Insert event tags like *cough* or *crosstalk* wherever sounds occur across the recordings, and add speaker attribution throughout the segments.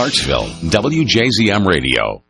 Speaker 1: Clarksville, WJZM Radio.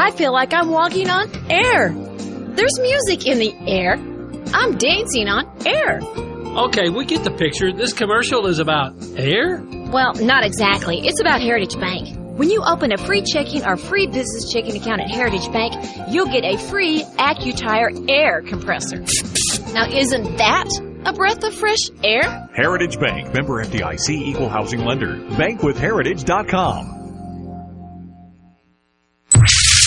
Speaker 2: I feel like I'm walking on air. There's music in the air. I'm dancing on air.
Speaker 3: Okay, we get the picture. This commercial is about air?
Speaker 2: Well, not exactly. It's about Heritage Bank. When you open a free checking or free business checking account at Heritage Bank, you'll get a free AccuTire air compressor. Now, isn't that a breath of fresh air?
Speaker 4: Heritage Bank, member FDIC, equal housing lender. Bankwithheritage.com.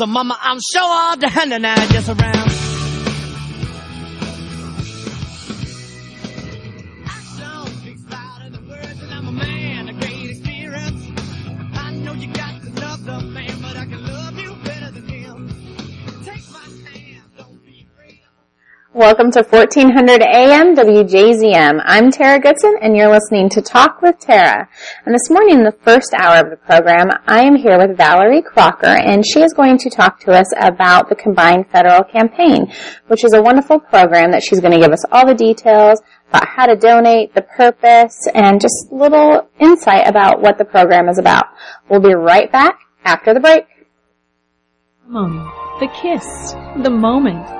Speaker 5: The mama, I'm sure all the hand and I just around.
Speaker 6: Welcome to 1400 AM WJZM. I'm Tara Goodson and you're listening to Talk with Tara. And this morning in the first hour of the program, I am here with Valerie Crocker and she is going to talk to us about the Combined Federal Campaign, which is a wonderful program that she's going to give us all the details about how to donate, the purpose, and just little insight about what the program is about. We'll be right back after the break.
Speaker 7: ceremony, the kiss, the moment,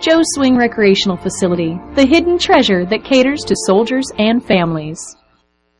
Speaker 7: Joe's Swing Recreational Facility, the hidden treasure that caters to soldiers and families.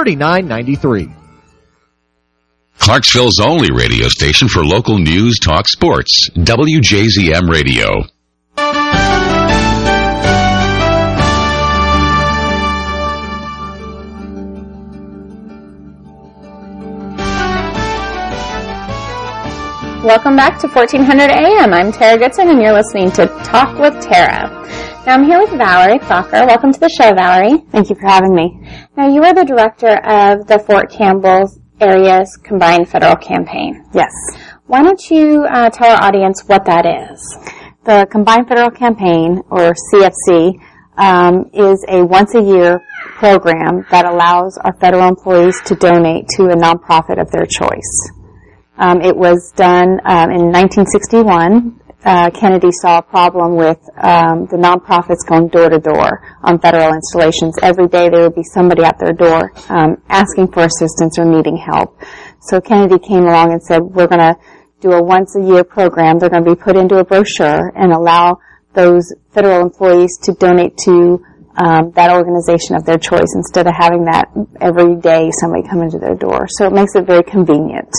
Speaker 8: 3993.
Speaker 9: Clarksville's only radio station for local news, talk, sports. WJZM Radio.
Speaker 6: Welcome back to 1400 AM. I'm Tara Goodson and you're listening to Talk with Tara. Now I'm here with Valerie Crocker. Welcome to the show, Valerie.
Speaker 10: Thank you for having me.
Speaker 6: Now you are the director of the Fort Campbell Area's Combined Federal Campaign.
Speaker 10: Yes.
Speaker 6: Why don't you uh, tell our audience what that is?
Speaker 10: The Combined Federal Campaign, or CFC, um, is a once a year program that allows our federal employees to donate to a nonprofit of their choice. Um, it was done um, in 1961. Uh, Kennedy saw a problem with um, the nonprofits going door to door on federal installations. Every day there would be somebody at their door um, asking for assistance or needing help. So Kennedy came along and said, "We're going to do a once a year program. They're going to be put into a brochure and allow those federal employees to donate to um, that organization of their choice instead of having that every day somebody come into their door. So it makes it very convenient.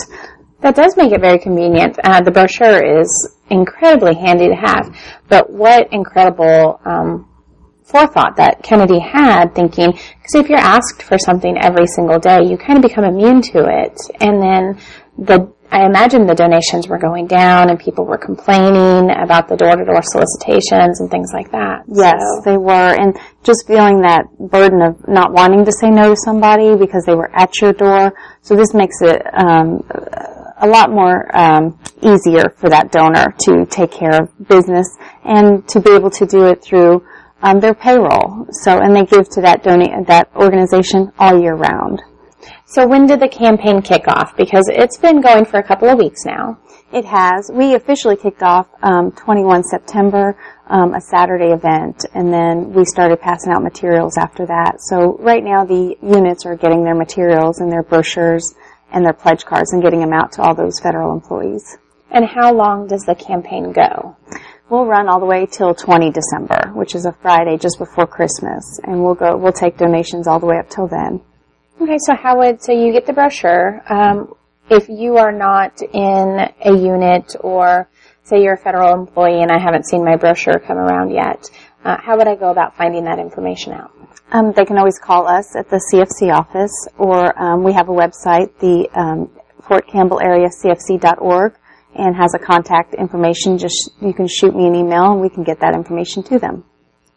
Speaker 6: That does make it very convenient. Uh, the brochure is incredibly handy to have. But what incredible um, forethought that Kennedy had, thinking because if you're asked for something every single day, you kind of become immune to it, and then the I imagine the donations were going down and people were complaining about the door-to-door solicitations and things like that.
Speaker 10: Yes,
Speaker 6: So-
Speaker 10: they were, and just feeling that burden of not wanting to say no to somebody because they were at your door. So this makes it um, a lot more um, easier for that donor to take care of business and to be able to do it through um, their payroll. So, and they give to that donate that organization all year round.
Speaker 6: So when did the campaign kick off? Because it's been going for a couple of weeks now.
Speaker 10: It has. We officially kicked off um, 21 September, um, a Saturday event, and then we started passing out materials after that. So right now the units are getting their materials and their brochures and their pledge cards and getting them out to all those federal employees.
Speaker 6: And how long does the campaign go?
Speaker 10: We'll run all the way till 20 December, which is a Friday just before Christmas, and we'll go. We'll take donations all the way up till then.
Speaker 6: Okay, so how would so you get the brochure? Um, if you are not in a unit, or say you're a federal employee and I haven't seen my brochure come around yet, uh, how would I go about finding that information out?
Speaker 10: Um, they can always call us at the CFC office, or um, we have a website, the um, Fort Campbell Area CFC.org, and has a contact information. Just you can shoot me an email, and we can get that information to them.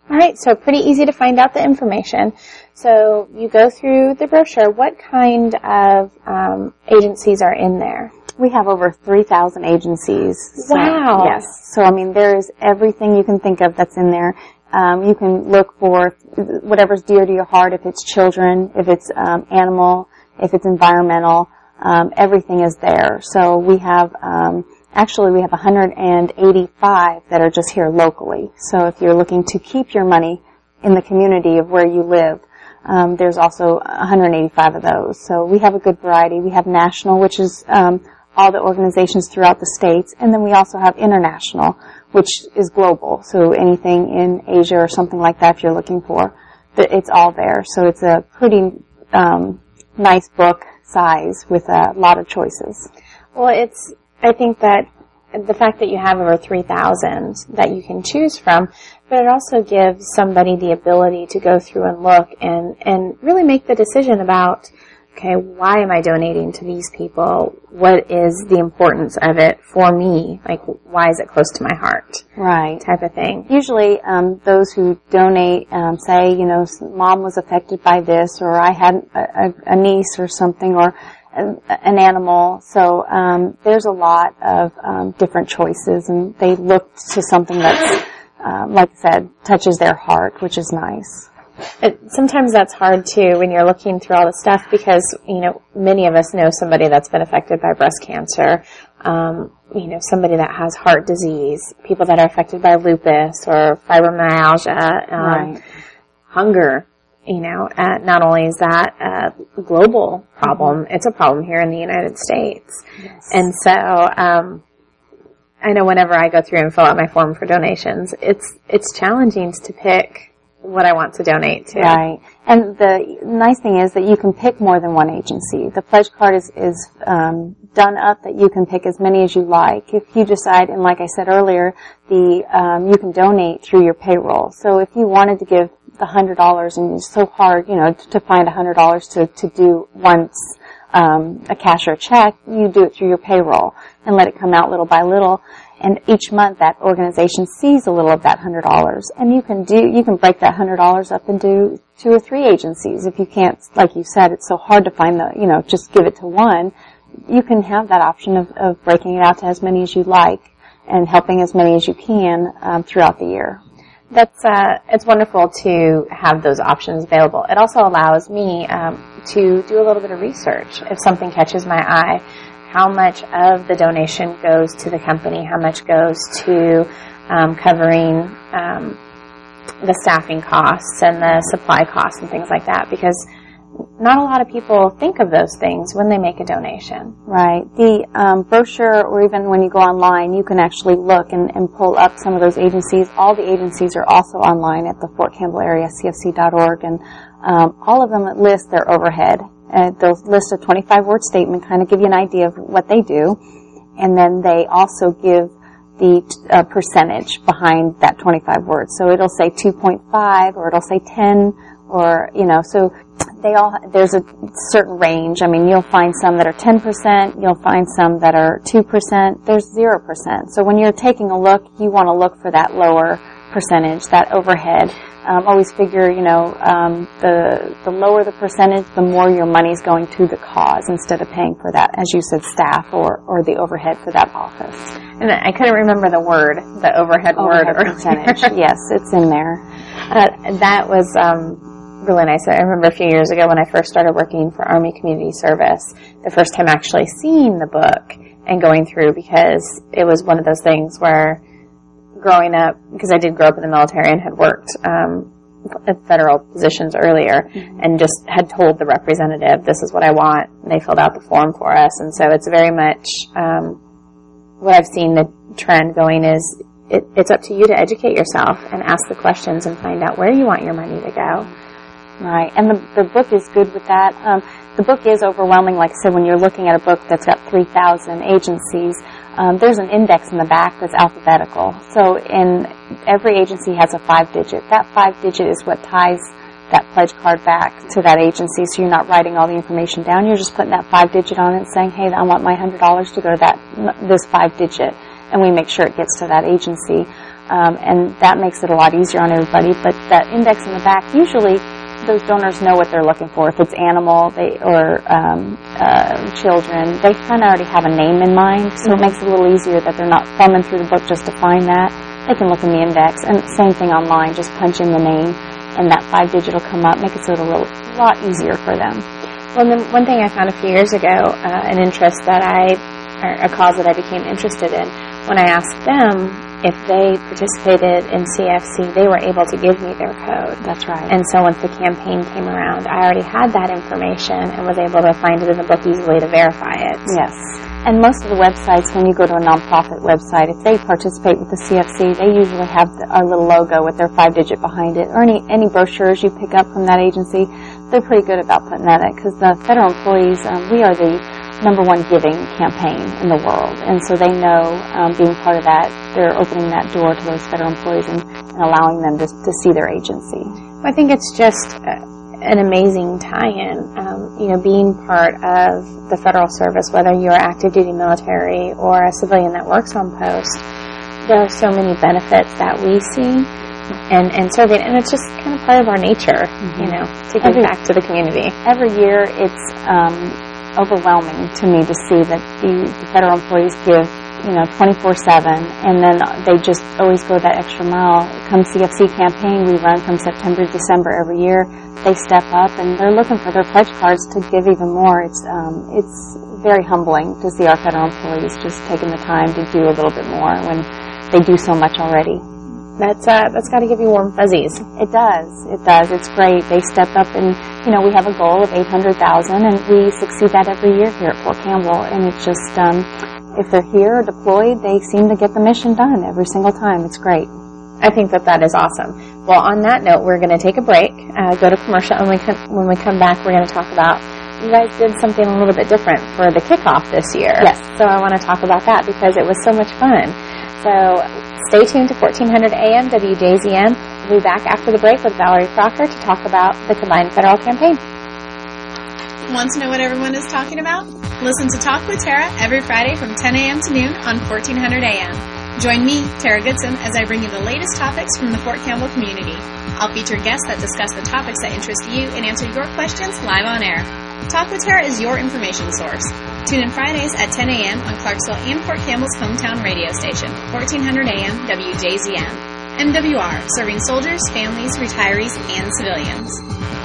Speaker 6: All right, so pretty easy to find out the information. So you go through the brochure. What kind of um, agencies are in there?
Speaker 10: We have over 3,000 agencies. So,
Speaker 6: Wow.
Speaker 10: Yes. So, I mean, there is everything you can think of that's in there. Um, you can look for whatever's dear to your heart, if it's children, if it's um, animal, if it's environmental, um, everything is there. So we have, um, actually we have 185 that are just here locally. So if you're looking to keep your money in the community of where you live, um, there's also 185 of those. So we have a good variety. We have national, which is um, all the organizations throughout the states, and then we also have international, which is global. So anything in Asia or something like that, if you're looking for, it's all there. So it's a pretty um, nice book size with a lot of choices.
Speaker 6: Well, it's, I think that the fact that you have over 3,000 that you can choose from, but it also gives somebody the ability to go through and look and, and really make the decision about, okay, why am I donating to these people? What is the importance of it for me? Like, why is it close to my heart?
Speaker 10: Right.
Speaker 6: Type of thing.
Speaker 10: Usually, um, those who donate um, say, you know, mom was affected by this, or I had a, a, niece or something, or an animal. So um, there's a lot of um, different choices, and they look to something that's, um, like I said, touches their heart, which is nice.
Speaker 6: It, sometimes that's hard too when you're looking through all the stuff because, you know, many of us know somebody that's been affected by breast cancer, um, you know, somebody that has heart disease, people that are affected by lupus or fibromyalgia, um,
Speaker 10: Right.
Speaker 6: hunger. You know, uh, not only is that a global problem, it's a problem here in the United States. And so, um, I know whenever I go through and fill out my form for donations, it's it's challenging to pick what I want to donate to.
Speaker 10: Right. And the nice thing is that you can pick more than one agency. The pledge card is, is um, done up that you can pick as many as you like. If you decide, and like I said earlier, the um, you can donate through your payroll. So if you wanted to give the hundred dollars, and it's so hard, you know, to find a hundred dollars to to do once um, a cash or a check, you do it through your payroll and let it come out little by little. And each month that organization sees a little of that hundred dollars. And you can do, you can break that hundred dollars up into two or three agencies. If you can't, like you said, it's so hard to find the, you know, just give it to one. You can have that option of, of breaking it out to as many as you like and helping as many as you can um, throughout the year.
Speaker 6: That's uh, it's wonderful to have those options available. It also allows me um, to do a little bit of research if something catches my eye. How much of the donation goes to the company? How much goes to um, covering um, the staffing costs and the supply costs and things like that? Because not a lot of people think of those things when they make a donation.
Speaker 10: Right. The um, brochure, or even when you go online, you can actually look and, and pull up some of those agencies. All the agencies are also online at the Fort Campbell area, cfc.org, and um, all of them list their overhead. Uh, they'll list a 25 word statement, kind of give you an idea of what they do, and then they also give the uh, percentage behind that 25 words. So it'll say 2.5, or it'll say 10, or you know, so they all there's a certain range. I mean, you'll find some that are 10%, you'll find some that are 2%, there's 0%. So when you're taking a look, you want to look for that lower percentage, that overhead. Um, always figure, you know, um, the the lower the percentage, the more your money's going to the cause instead of paying for that, as you said, staff or or the overhead for that office.
Speaker 6: And I couldn't remember the word, the overhead, word
Speaker 10: Overhead percentage. *laughs* yes, it's in there.
Speaker 6: Uh, that was um, really nice. I remember a few years ago when I first started working for Army Community Service, the first time actually seeing the book and going through because it was one of those things where growing up, because I did grow up in the military and had worked um, at federal positions earlier, and just had told the representative, "This is what I want." And they filled out the form for us, and so it's very much um, what I've seen the trend going is it, it's up to you to educate yourself and ask the questions and find out where you want your money to go.
Speaker 10: Right, and the, the book is good with that. Um, the book is overwhelming, like I said, when you're looking at a book that's got 3,000 agencies, um, there's an index in the back that's alphabetical. So in every agency has a five digit. That five digit is what ties that pledge card back to that agency. So you're not writing all the information down. You're just putting that five digit on it and saying, hey, I want my $100 to go to that, this five digit. And we make sure it gets to that agency. Um, and that makes it a lot easier on everybody. But that index in the back, usually those donors know what they're looking for. If it's animal they, or um, uh, children, they kind of already have a name in mind, so it makes it a little easier that they're not thumbing through the book just to find that. They can look in the index, and same thing online, just punch in the name, and that five digit will come up, make it so it's a real, lot easier for them.
Speaker 6: Well, then one thing I found a few years ago, uh, an interest that I, or a cause that I became interested in, when I asked them if they participated in CFC, they were able to give me their code.
Speaker 10: That's right.
Speaker 6: And so once the campaign came around, I already had that information and was able to find it in the book easily to verify it.
Speaker 10: Yes. And most of the websites, when you go to a nonprofit website, if they participate with the CFC, they usually have the, our little logo with their five digit behind it, or any, any brochures you pick up from that agency. They're pretty good about putting that in, because the federal employees, um, we are the number one giving campaign in the world. And so they know, um, being part of that, they're opening that door to those federal employees and, and allowing them to, to see their agency.
Speaker 6: I think it's just uh, an amazing tie-in. Um, you know, being part of the federal service, whether you're active duty military or a civilian that works on post, there are so many benefits that we see and, and serving, and it's just kind of part of our nature, you know, to give
Speaker 10: Every-
Speaker 6: back to the community.
Speaker 10: Every year, it's um, overwhelming to me to see that the, the federal employees give you know, 24-7, and then they just always go that extra mile. Come CFC campaign we run from September to December every year. They step up and they're looking for their pledge cards to give even more. It's, um, it's very humbling to see our federal employees just taking the time to do a little bit more when they do so much already.
Speaker 6: That's uh, that's got to give you warm fuzzies.
Speaker 10: It does. It does. It's great. They step up, and you know we have a goal of eight hundred thousand, and we succeed that every year here at Fort Campbell. And it's just um, if they're here or deployed, they seem to get the mission done every single time. It's great.
Speaker 6: I think that that is awesome. Well, on that note, we're going to take a break, uh, go to commercial, and we come, when we come back, we're going to talk about you guys did something a little bit different for the kickoff this year.
Speaker 10: Yes.
Speaker 6: So I want to talk about that because it was so much fun. So stay tuned to 1400 AM WJZM. We'll be back after the break with Valerie Crocker to talk about the combined federal campaign.
Speaker 11: Want to know what everyone is talking about? Listen to Talk with Tara every Friday from 10 a.m. to noon on 1400 a.m. Join me, Tara Goodson, as I bring you the latest topics from the Fort Campbell community. I'll feature guests that discuss the topics that interest you and answer your questions live on air. Talk with Tara is your information source. Tune in Fridays at 10 a.m. on Clarksville and Fort Campbell's hometown radio station, 1400 a.m. WJZM. MWR, serving soldiers, families, retirees, and civilians.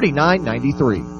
Speaker 8: 3993.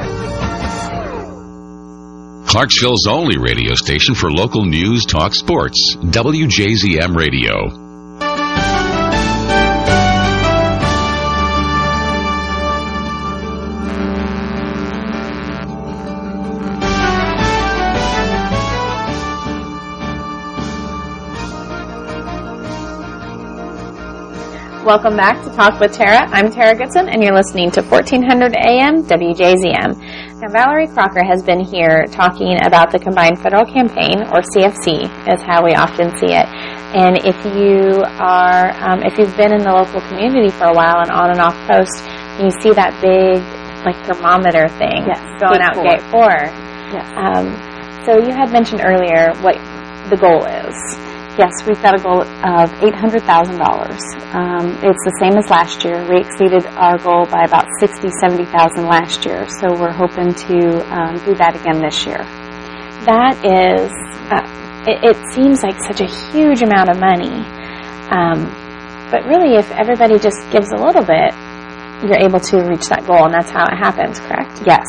Speaker 9: Clarksville's only radio station for local news, talk, sports. WJZM Radio.
Speaker 6: Welcome back to Talk with Tara. I'm Tara Goodson, and you're listening to 1400 AM WJZM. Now, Valerie Crocker has been here talking about the Combined Federal Campaign, or CFC, is how we often see it. And if you are, um, if you've been in the local community for a while and on and off post, you see that big, like thermometer thing
Speaker 10: Yes,
Speaker 6: going out
Speaker 10: four.
Speaker 6: gate four.
Speaker 10: Yes.
Speaker 6: Um, so you had mentioned earlier what the goal is.
Speaker 10: Yes, we've got a goal of $800,000. Um, it's the same as last year. We exceeded our goal by about 60, 70,000 last year, so we're hoping to um, do that again this year.
Speaker 6: That is, uh, it, it seems like such a huge amount of money. Um, but really, if everybody just gives a little bit, you're able to reach that goal, and that's how it happens, correct?
Speaker 10: Yes,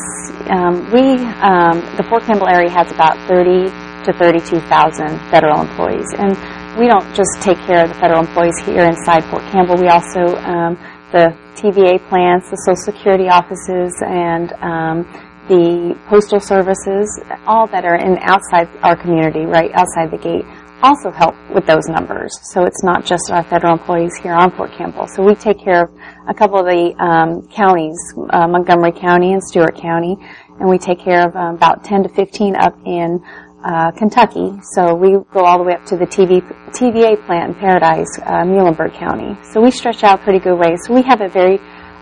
Speaker 10: um, we um, the Fort Campbell area has about 30 to 32,000 federal employees, and we don't just take care of the federal employees here inside Fort Campbell. We also um, the TVA plants, the Social Security offices, and um, the postal services, all that are in outside our community, right outside the gate, also help with those numbers. So it's not just our federal employees here on Fort Campbell. So we take care of a couple of the um, counties, uh, Montgomery County and Stewart County, and we take care of um, about 10 to 15 up in uh, Kentucky. So we go all the way up to the TV, TVA plant in Paradise, uh, Muhlenberg County. So we stretch out pretty good ways. So we have a very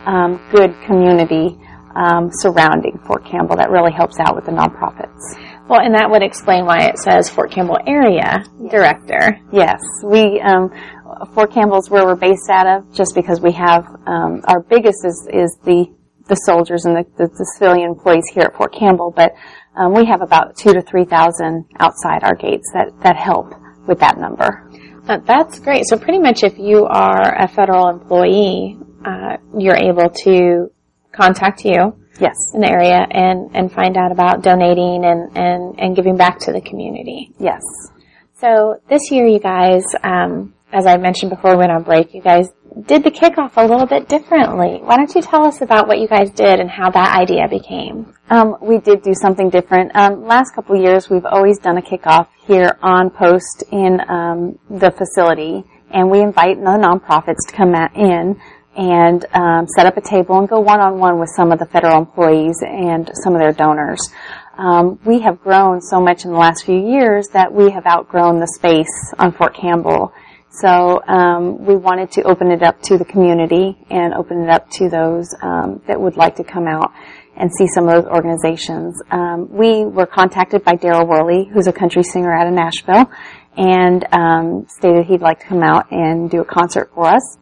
Speaker 10: um, good community um, surrounding Fort Campbell that really helps out with the nonprofits.
Speaker 6: Well, and that would explain why it says Fort Campbell Area Director.
Speaker 10: Yes, we um, Fort Campbell's where we're based out of, just because we have um, our biggest is is the the soldiers and the, the, the civilian employees here at Fort Campbell, but um, we have about two to three thousand outside our gates that that help with that number.
Speaker 6: Uh, that's great. So pretty much, if you are a federal employee, uh, you're able to contact you.
Speaker 10: Yes.
Speaker 6: In the area and, and find out about donating and, and, and giving back to the community.
Speaker 10: Yes.
Speaker 6: So this year, you guys, um, as I mentioned before we went on break, you guys did the kickoff a little bit differently. Why don't you tell us about what you guys did and how that idea became?
Speaker 10: Um, we did do something different. Um, last couple years, we've always done a kickoff here on post in um, the facility, and we invite the nonprofits to come in and um, set up a table and go one-on-one with some of the federal employees and some of their donors. Um, we have grown so much in the last few years that we have outgrown the space on Fort Campbell. So um, we wanted to open it up to the community and open it up to those um, that would like to come out and see some of those organizations. Um, we were contacted by Darryl Worley, who's a country singer out of Nashville, and um, stated he'd like to come out and do a concert for us.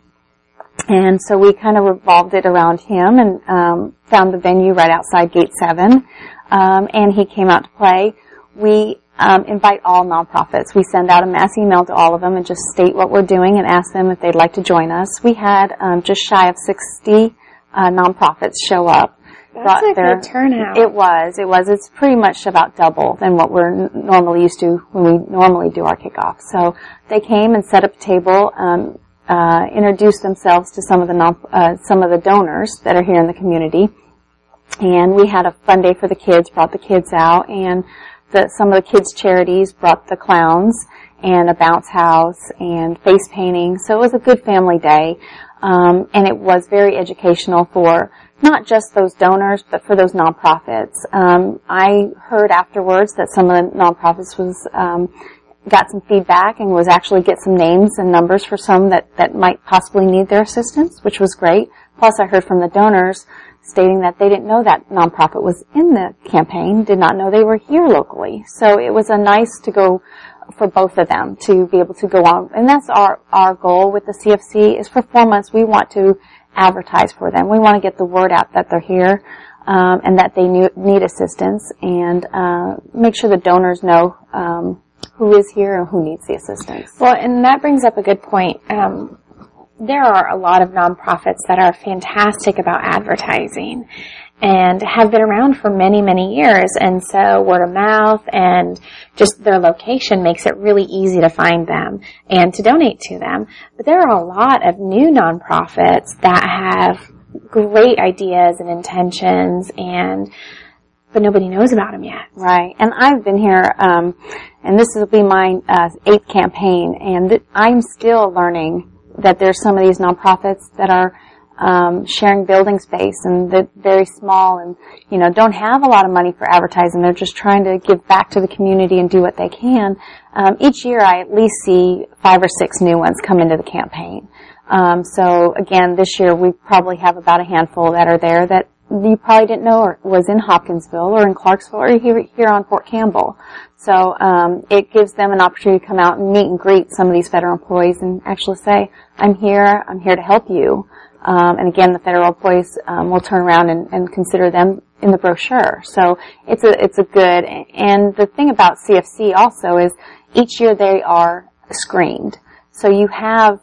Speaker 10: And so we kind of revolved it around him and um, found the venue right outside Gate 7. Um, and he came out to play. We um, invite all nonprofits. We send out a mass email to all of them and just state what we're doing and ask them if they'd like to join us. We had um, just shy of 60 uh, nonprofits show up.
Speaker 6: That's a good turnout.
Speaker 10: It was. It was. It's pretty much about double than what we're n- normally used to when we normally do our kickoff. So they came and set up a table. Um, uh, introduced themselves to some of the non, uh, some of the donors that are here in the community, and we had a fun day for the kids. Brought the kids out, and the, some of the kids' charities brought the clowns and a bounce house and face painting. So it was a good family day, um, and it was very educational for not just those donors, but for those nonprofits. Um, I heard afterwards that some of the nonprofits was um, got some feedback and was actually get some names and numbers for some that, that might possibly need their assistance, which was great. Plus I heard from the donors stating that they didn't know that nonprofit was in the campaign, did not know they were here locally. So it was a nice to go for both of them to be able to go on. And that's our, our goal with the CFC is for four months we want to advertise for them. We want to get the word out that they're here. Um, and that they need assistance, and uh, make sure the donors know um, who is here and who needs the assistance.
Speaker 6: Well, and that brings up a good point. Um, there are a lot of nonprofits that are fantastic about advertising and have been around for many, many years. And so word of mouth and just their location makes it really easy to find them and to donate to them. But there are a lot of new nonprofits that have great ideas and intentions and but nobody knows about them yet.
Speaker 10: Right. And I've been here, um, and this will be my uh, eighth campaign, and th- I'm still learning that there's some of these nonprofits that are um, sharing building space and they're very small and you know don't have a lot of money for advertising. They're just trying to give back to the community and do what they can. Um, each year, I at least see five or six new ones come into the campaign. Um, so again, this year we probably have about a handful that are there that you probably didn't know or was in Hopkinsville or in Clarksville or here, here on Fort Campbell. So um, it gives them an opportunity to come out and meet and greet some of these federal employees and actually say, "I'm here. I'm here to help you." Um, and again, the federal employees um, will turn around and, and, consider them in the brochure. So it's a it's a good. And the thing about CFC also is each year they are screened. So you have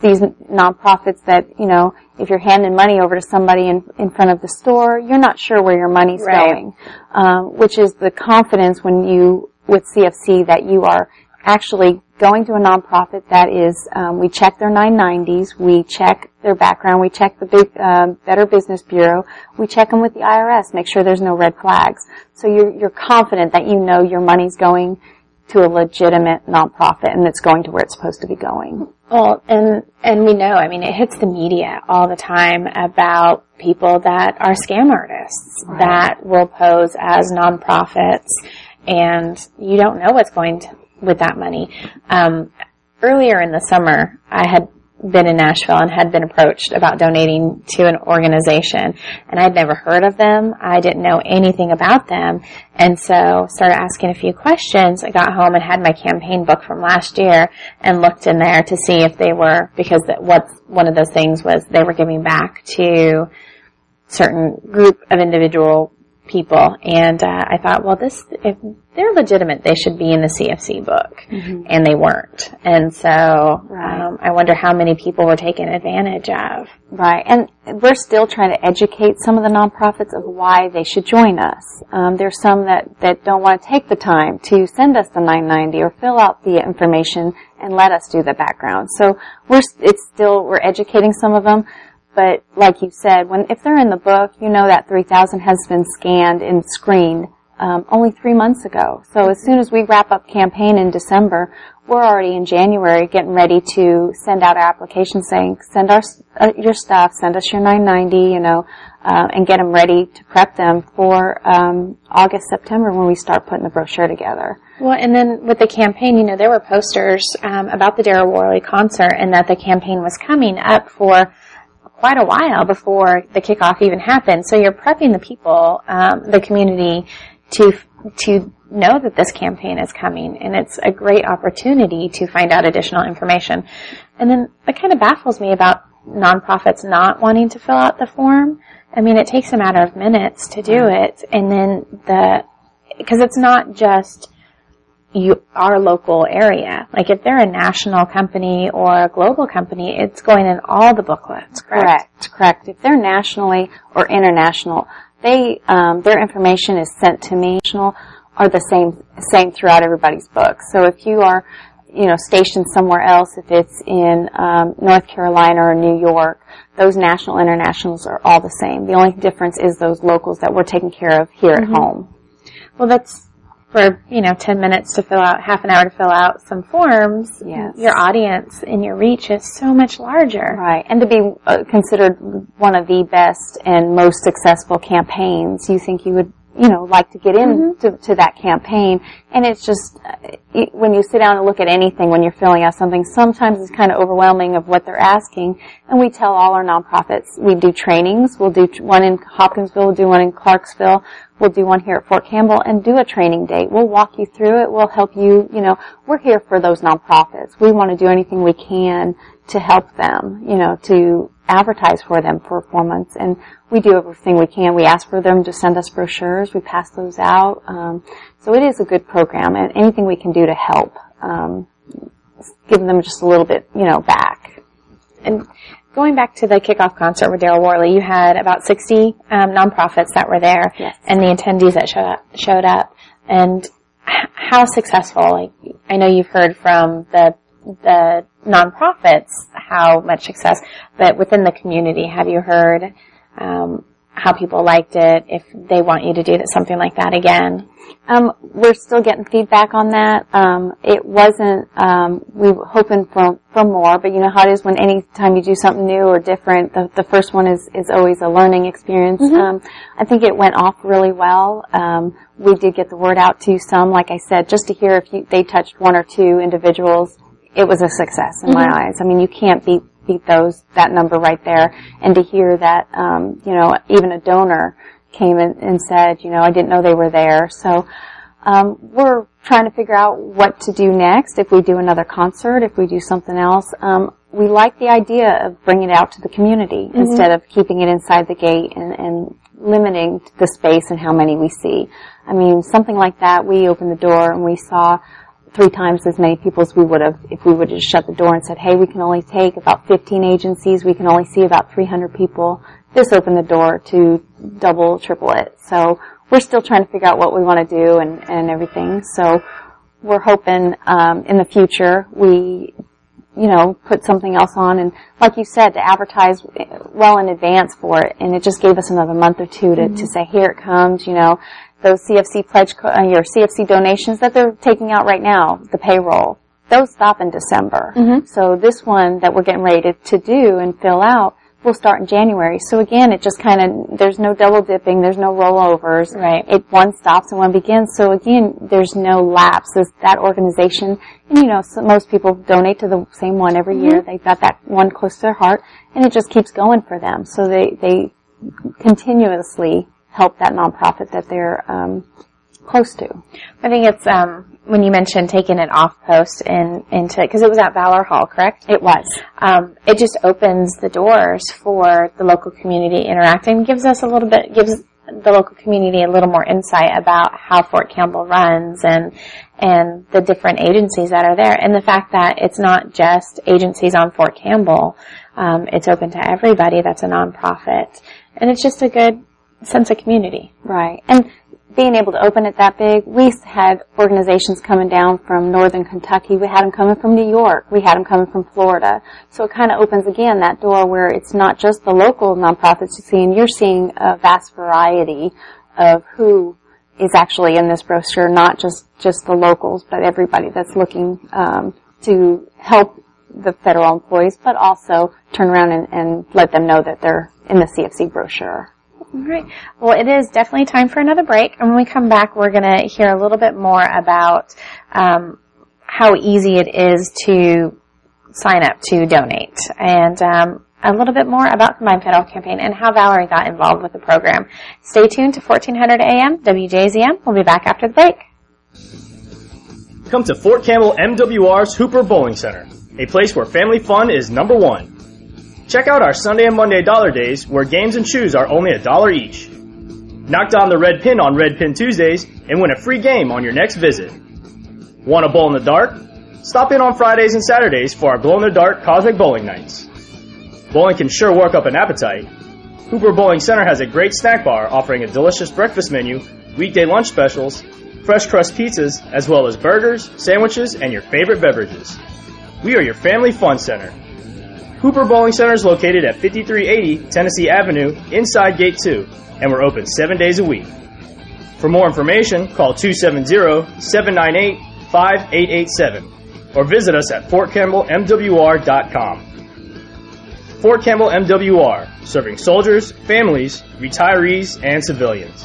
Speaker 10: these nonprofits that you know if you're handing money over to somebody in, in front of the store, you're not sure where your money's
Speaker 6: right.
Speaker 10: going, um, which is the confidence when you with CFC that you are actually going to a nonprofit that is um, we check their 990s, we check their background, we check the big, uh, Better Business Bureau, we check them with the IRS, make sure there's no red flags. So you're you're confident that you know your money's going to a legitimate nonprofit and it's going to where it's supposed to be going.
Speaker 6: Well, and and we know, I mean, it hits the media all the time about people that are scam artists
Speaker 10: Right.
Speaker 6: that will pose as nonprofits, and you don't know what's going to, with that money. Um, earlier in the summer, I had been in Nashville and had been approached about donating to an organization and I'd never heard of them. I didn't know anything about them. And so started asking a few questions. I got home and had my campaign book from last year and looked in there to see if they were, because what one of those things was they were giving back to certain group of individual people. And uh, I thought, well, this if they're legitimate, they should be in the CFC book,
Speaker 10: Mhm.
Speaker 6: and they weren't. And so um, I wonder how many people were taken advantage of.
Speaker 10: Right, and we're still trying to educate some of the nonprofits of why they should join us. Um, there's some that, that don't want to take the time to send us the 990 or fill out the information and let us do the background. So we're it's still we're educating some of them, but like you said, when if they're in the book, you know that 3,000 has been scanned and screened um, only three months ago. So as soon as we wrap up campaign in December, we're already in January getting ready to send out our application saying, send us uh, your stuff, send us your 990, you know, uh, and get them ready to prep them for um, August, September when we start putting the brochure together.
Speaker 6: Well, and then with the campaign, you know, there were posters um, about the Darryl Worley concert and that the campaign was coming up for quite a while before the kickoff even happened. So you're prepping the people, um, the community, to to know that this campaign is coming, and it's a great opportunity to find out additional information. And then it kind of baffles me about nonprofits not wanting to fill out the form. I mean, it takes a matter of minutes to do it, and then the because it's not just you our local area. Like if they're a national company or a global company, it's going in all the booklets. Correct.
Speaker 10: Correct, correct. If they're nationally or international, they um, their information is sent to me. National Are the same same throughout everybody's book. So if you are, you know, stationed somewhere else, if it's in um, North Carolina or New York, those national internationals are all the same. The only difference is those locals that we're taking care of here
Speaker 6: Mhm.
Speaker 10: at home.
Speaker 6: Well, that's for you know ten minutes to fill out, half an hour to fill out some forms.
Speaker 10: Yes.
Speaker 6: Your audience and your reach is so much larger.
Speaker 10: Right, and to be uh, considered one of the best and most successful campaigns, you think you would, you know, like to get in to, to that campaign. And it's just, uh, it, when you sit down and look at anything, when you're filling out something, sometimes it's kind of overwhelming of what they're asking. And we tell all our nonprofits, we do trainings. We'll do one in Hopkinsville, we'll do one in Clarksville, we'll do one here at Fort Campbell, and do a training date. We'll walk you through it. We'll help you, you know, we're here for those nonprofits. We want to do anything we can to help them, you know, to advertise for them for four months. And we do everything we can. We ask for them to send us brochures. We pass those out. Um, so it is a good program and anything we can do to help, um, give them just a little bit, you know, back.
Speaker 6: And going back to the kickoff concert with Darryl Worley, you had about 60 um, nonprofits that were there, and the attendees that showed up. Showed up, and how successful? Like, I know you've heard from the the nonprofits how much success, but within the community, have you heard um, how people liked it? If they want you to do something like that again?
Speaker 10: Um, we're still getting feedback on that. Um, it wasn't. Um, we were hoping for for more, but you know how it is when any time you do something new or different. The, the first one is is always a learning experience.
Speaker 6: Mhm.
Speaker 10: Um, I think it went off really well. Um, we did get the word out to some, like I said, just to hear if you, they touched one or two individuals. It was a success in
Speaker 6: Mhm.
Speaker 10: my eyes. I mean, you can't beat beat those that number right there. And to hear that, um, you know, even a donor came in and said, you know, I didn't know they were there. So um, we're trying to figure out what to do next. If we do another concert, if we do something else, um, we like the idea of bringing it out to the community
Speaker 6: Mhm.
Speaker 10: instead of keeping it inside the gate and, and limiting the space and how many we see. I mean, something like that. We opened the door and we saw three times as many people as we would have if we would have just shut the door and said, hey, we can only take about 15 agencies, we can only see about 300 people. This opened the door to double, triple it. So we're still trying to figure out what we want to do and, and everything. So we're hoping um, in the future we you know, put something else on and like you said, to advertise well in advance for it. And it just gave us another month or two to, to say, here it comes, you know, those CFC pledge, uh, your CFC donations that they're taking out right now, the payroll, those stop in December.
Speaker 6: Mhm.
Speaker 10: So this one that we're getting ready to, to do and fill out, will start in January. So again, it just kind of, there's no double dipping, there's no rollovers.
Speaker 6: Right.
Speaker 10: It, one stops and one begins. So again, there's no lapse. There's that organization, and you know, so most people donate to the same one every
Speaker 6: Mm-hmm.
Speaker 10: year. They've got that one close to their heart, and it just keeps going for them. So they, they continuously help that nonprofit that they're, um, close to.
Speaker 6: I think it's um, when you mentioned taking it off post and into because it was at Valor Hall, correct?
Speaker 10: It was.
Speaker 6: Um, it just opens the doors for the local community interacting. Gives us a little bit gives the local community a little more insight about how Fort Campbell runs and and the different agencies that are there, and the fact that it's not just agencies on Fort Campbell. Um, it's open to everybody that's a nonprofit, and it's just a good sense of community.
Speaker 10: Right. And being able to open it that big, we had organizations coming down from northern Kentucky. We had them coming from New York. We had them coming from Florida. So it kind of opens again that door where it's not just the local nonprofits you see, and you're seeing a vast variety of who is actually in this brochure, not just, just the locals, but everybody that's looking um, to help the federal employees, but also turn around and, and let them know that they're in the CFC brochure.
Speaker 6: All right. Well, it is definitely time for another break. And when we come back, we're going to hear a little bit more about um, how easy it is to sign up to donate and um, a little bit more about Combined Federal Campaign and how Valerie got involved with the program. Stay tuned to 1400 AM WJZM. We'll be back after the break.
Speaker 12: Come to Fort Campbell MWR's Hooper Bowling Center, a place where family fun is number one. Check out our Sunday and Monday dollar days where games and shoes are only a dollar each. Knock down the red pin on Red Pin Tuesdays and win a free game on your next visit. Want a bowl in the dark? Stop in on Fridays and Saturdays for our glow in the dark cosmic bowling nights. Bowling can sure work up an appetite. Hooper Bowling Center has a great snack bar offering a delicious breakfast menu, weekday lunch specials, fresh crust pizzas, as well as burgers, sandwiches, and your favorite beverages. We are your family fun center. Hooper Bowling Center is located at 5380 Tennessee Avenue, inside Gate 2, and we're open seven days a week. For more information, call 270-798-5887 or visit us at fortcampbellmwr.com. Fort Campbell MWR, serving soldiers, families, retirees, and civilians.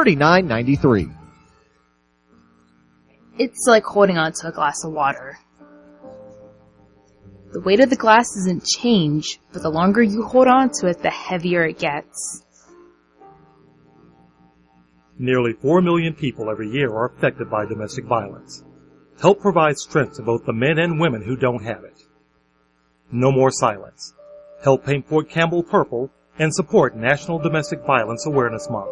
Speaker 8: 931-906-3993.
Speaker 13: It's like holding on to a glass of water. The weight of the glass doesn't change, but the longer you hold on to it, the heavier it gets.
Speaker 14: Nearly 4 million people every year are affected by domestic violence. Help provide strength to both the men and women who don't have it. No more silence. Help paint Fort Campbell purple and support National Domestic Violence Awareness Month.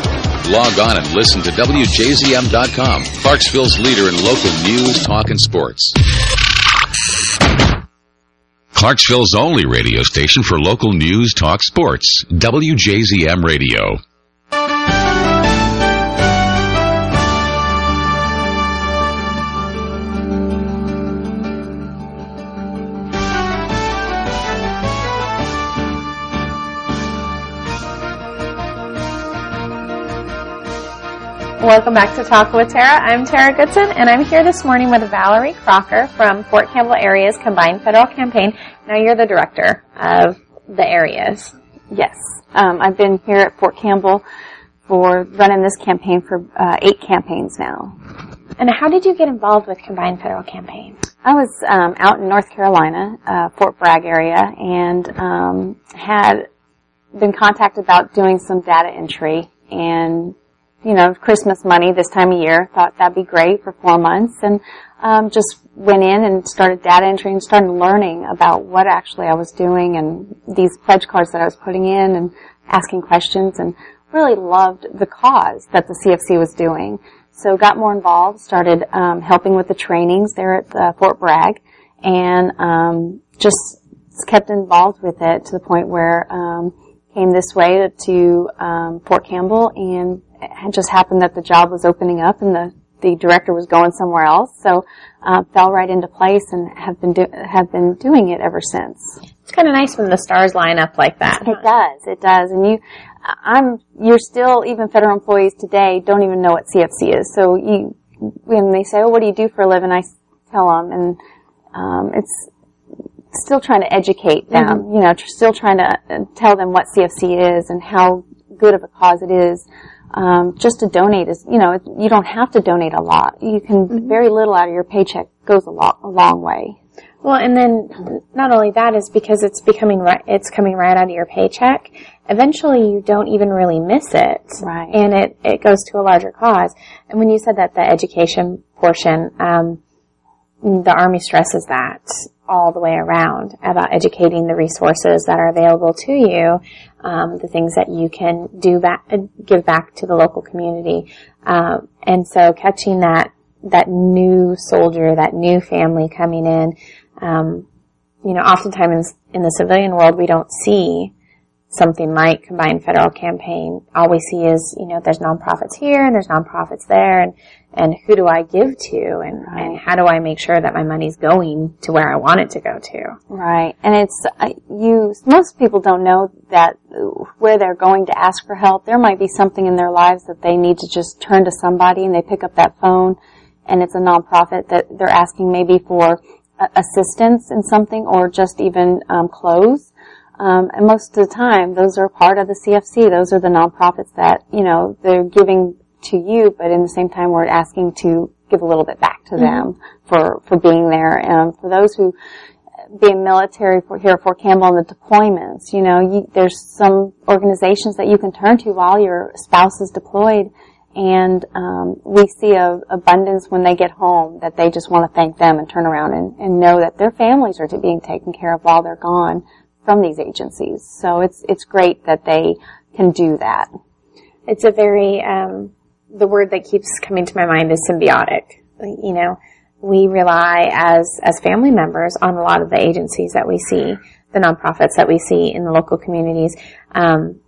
Speaker 9: Log on and listen to WJZM.com, Clarksville's leader in local news, talk, and sports. Clarksville's only radio station for local news, talk, sports. WJZM Radio.
Speaker 6: Welcome back to Talk with Tara. I'm Tara Goodson, and I'm here this morning with Valerie Crocker from Fort Campbell Area's Combined Federal Campaign. Now you're the director of the areas.
Speaker 10: Yes. Um, I've been here at Fort Campbell for running this campaign for uh, eight campaigns now.
Speaker 6: And how did you get involved with Combined Federal Campaign?
Speaker 10: I was um, out in North Carolina, uh, Fort Bragg area, and um, had been contacted about doing some data entry and you know, Christmas money this time of year. Thought that'd be great for four months and um, just went in and started data entry and started learning about what actually I was doing and these pledge cards that I was putting in and asking questions and really loved the cause that the CFC was doing. So got more involved, started um, helping with the trainings there at Fort Bragg and um, just kept involved with it to the point where um, came this way to um, Fort Campbell and it had just happened that the job was opening up and the the director was going somewhere else, so uh, fell right into place and have been do- have been doing it ever since.
Speaker 6: It's kind of nice when the stars line up like that.
Speaker 10: It does, it does, and you, I'm you're still even federal employees today don't even know what CFC is. So you when they say, "Oh, what do you do for a living?" I tell them, and um, it's still trying to educate them. Mm-hmm. You know, still trying to uh, tell them what CFC is and how good of a cause it is um, just to donate is, you know, you don't have to donate a lot. You can mm-hmm. very little out of your paycheck goes a lot, a long way.
Speaker 6: Well, and then not only that is because it's becoming right, it's coming right out of your paycheck. Eventually, you don't even really miss it,
Speaker 10: right?
Speaker 6: And it it goes to a larger cause. And when you said that the education portion, um, the Army stresses that all the way around about educating the resources that are available to you, um, the things that you can do back, give back to the local community, um, and so catching that that new soldier, that new family coming in, um, you know, oftentimes in the civilian world we don't see something like combined federal campaign. All we see is, you know, there's nonprofits here and there's nonprofits there and and who do I give to and, right. and how do I make sure that my money's going to where I want it to go to?
Speaker 10: Right. And it's, uh, you, most people don't know that where they're going to ask for help, there might be something in their lives that they need to just turn to somebody and they pick up that phone and it's a nonprofit that they're asking maybe for assistance in something or just even um, clothes. Um, and most of the time, those are part of the CFC. Those are the nonprofits that, you know, they're giving to you, but in the same time, we're asking to give a little bit back to mm-hmm. them for, for being there. And for those who, being military for here for Campbell and the deployments, you know, you, there's some organizations that you can turn to while your spouse is deployed. And um, we see a abundance when they get home that they just want to thank them and turn around and, and know that their families are being taken care of while they're gone from these agencies. So it's it's great that they can do that.
Speaker 6: It's a very um, the word that keeps coming to my mind is symbiotic. You know, we rely as, as family members on a lot of the agencies that we see, the nonprofits that we see in the local communities. Um,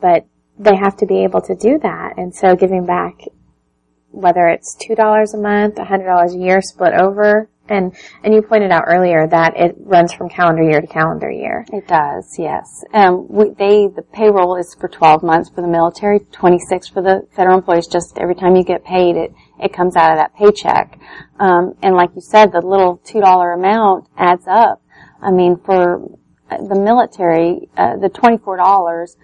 Speaker 6: but they have to be able to do that. And so giving back, whether it's $2 a month, a $100 a year split over and and you pointed out earlier that it runs from calendar year to calendar year.
Speaker 10: It does, yes. Um, we, they the payroll is for 12 months for the military, 26 for the federal employees. Just every time you get paid, it it comes out of that paycheck. Um, and like you said, the little two dollar amount adds up. I mean, for the military, uh, the twenty four dollars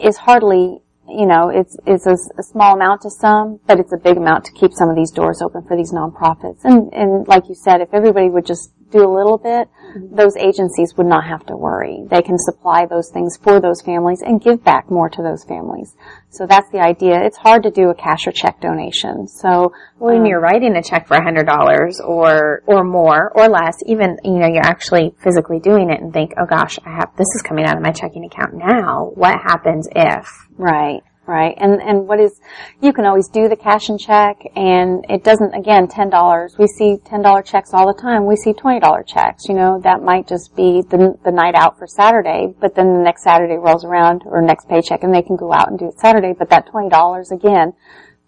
Speaker 10: is hardly you know, it's it's a, a, small amount to some, but it's a big amount to keep some of these doors open for these nonprofits. And and like you said, if everybody would just do a little bit. Those agencies would not have to worry. They can supply those things for those families and give back more to those families. So that's the idea. It's hard to do a cash or check donation. So
Speaker 6: when um, you're writing a check for a hundred dollars or or more or less, even you know you're actually physically doing it and think, oh gosh, I have this is coming out of my checking account now. What happens if?
Speaker 10: Right. Right. And, and what is, you can always do the cash and check and it doesn't, again, $10. We see $10 checks all the time. We see $20 checks. You know, that might just be the, the night out for Saturday, but then the next Saturday rolls around or next paycheck and they can go out and do it Saturday. But that $20 again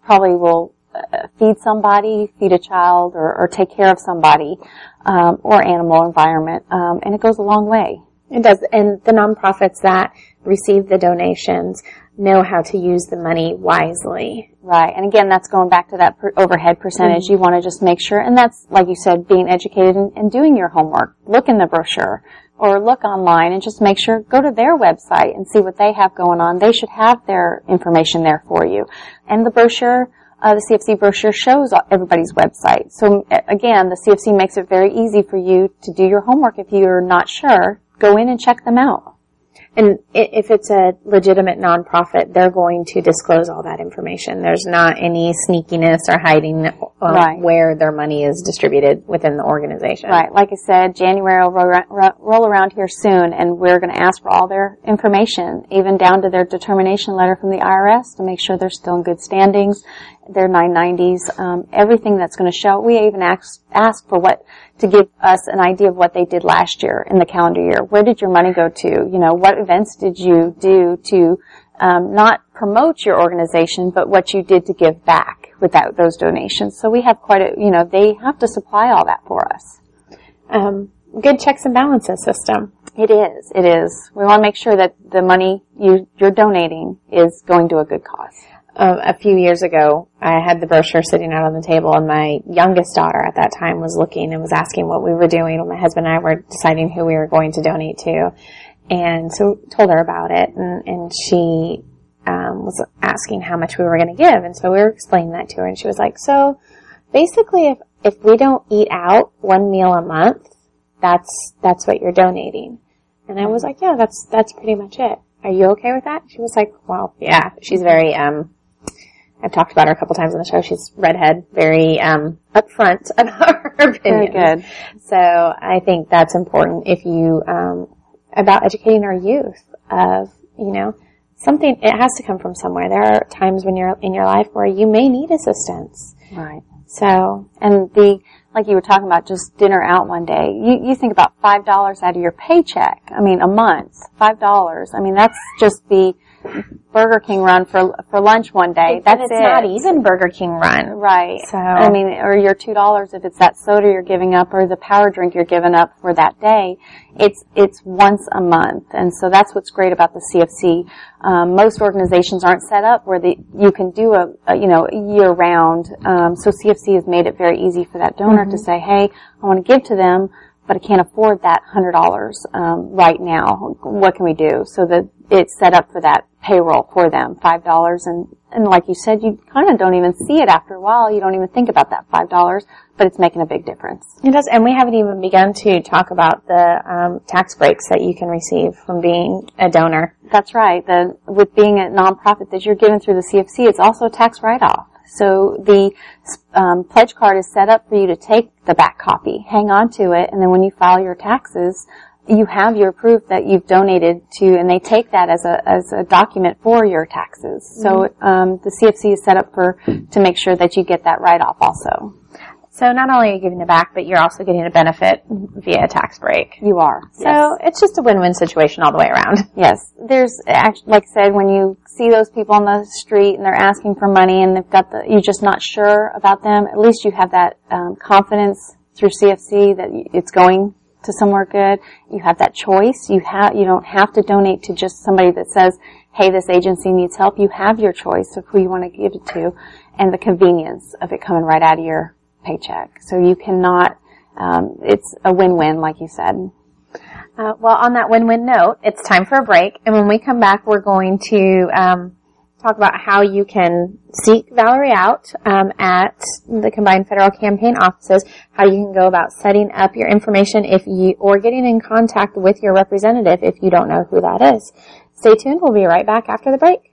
Speaker 10: probably will uh, feed somebody, feed a child or, or take care of somebody, um, or animal environment. Um, and it goes a long way.
Speaker 6: It does. And the nonprofits that receive the donations, know how to use the money wisely.
Speaker 10: Right. And again, that's going back to that per overhead percentage. Mm-hmm. You want to just make sure, and that's, like you said, being educated and, and, doing your homework. Look in the brochure or look online and just make sure, go to their website and see what they have going on. They should have their information there for you. And the brochure, uh, the CFC brochure shows everybody's website. So again, the CFC makes it very easy for you to do your homework. If you're not sure, go in and check them out.
Speaker 6: And if it's a legitimate nonprofit, they're going to disclose all that information. There's not any sneakiness or hiding um, right. where their money is distributed within the organization.
Speaker 10: Right. Like I said, January will roll around here soon, and we're going to ask for all their information, even down to their determination letter from the IRS to make sure they're still in good standings their 990s, um, everything that's going to show. We even ask, asked for what to give us an idea of what they did last year in the calendar year. Where did your money go to? You know, what events did you do to um, not promote your organization, but what you did to give back with that, those donations? So we have quite a, you know, they have to supply all that for us.
Speaker 6: Um, good checks and balances system.
Speaker 10: It is. It is. We want to make sure that the money you, you're donating is going to a good cause
Speaker 6: a few years ago, I had the brochure sitting out on the table, and my youngest daughter at that time was looking and was asking what we were doing. When my husband and I were deciding who we were going to donate to, and so told her about it, and, and she um, was asking how much we were going to give, and so we were explaining that to her, and she was like, "So basically, if if we don't eat out one meal a month, that's that's what you're donating." And I was like, "Yeah, that's that's pretty much it." Are you okay with that? She was like, well, yeah. She's very, um, I've talked about her a couple times on the show. She's redhead, very um, upfront *laughs* about her opinions.
Speaker 10: Very good.
Speaker 6: So I think that's important if you um, about educating our youth of you know something. It has to come from somewhere. There are times when you're in your life where you may need assistance.
Speaker 10: Right.
Speaker 6: So
Speaker 10: and the like you were talking about just dinner out one day. You you think about five dollars out of your paycheck. I mean a month, five dollars. I mean that's just the Burger King run for for lunch one day. That's
Speaker 6: it's
Speaker 10: it.
Speaker 6: not even Burger King run,
Speaker 10: right? So I mean, or your two dollars if it's that soda you're giving up or the power drink you're giving up for that day. It's it's once a month, and so that's what's great about the CFC. Um, most organizations aren't set up where the, you can do a, a you know year round. Um, so CFC has made it very easy for that donor mm-hmm. to say, "Hey, I want to give to them." But I can't afford that hundred dollars um, right now. What can we do? So that it's set up for that payroll for them, five dollars, and and like you said, you kind of don't even see it after a while. You don't even think about that five dollars, but it's making a big difference.
Speaker 6: It does, and we haven't even begun to talk about the um, tax breaks that you can receive from being a donor.
Speaker 10: That's right. The with being a nonprofit that you're given through the CFC, it's also a tax write-off. So the um, pledge card is set up for you to take the back copy, hang on to it, and then when you file your taxes, you have your proof that you've donated to, and they take that as a as a document for your taxes. Mm-hmm. So um, the CFC is set up for to make sure that you get that write off also.
Speaker 6: So not only are you giving it back, but you're also getting a benefit via a tax break.
Speaker 10: You are.
Speaker 6: So yes. it's just a win-win situation all the way around.
Speaker 10: Yes. There's like I said, when you see those people on the street and they're asking for money and they've got the, you're just not sure about them, at least you have that um, confidence through CFC that it's going to somewhere good. You have that choice. You have, you don't have to donate to just somebody that says, hey, this agency needs help, you have your choice of who you want to give it to and the convenience of it coming right out of your paycheck. So you cannot, um, it's a win-win, like you said.
Speaker 6: Uh, well, on that win-win note, it's time for a break, and when we come back, we're going to um, talk about how you can seek Valerie out um, at the combined federal campaign offices, how you can go about setting up your information if you or getting in contact with your representative if you don't know who that is. Stay tuned. We'll be right back after the break.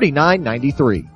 Speaker 8: 3993.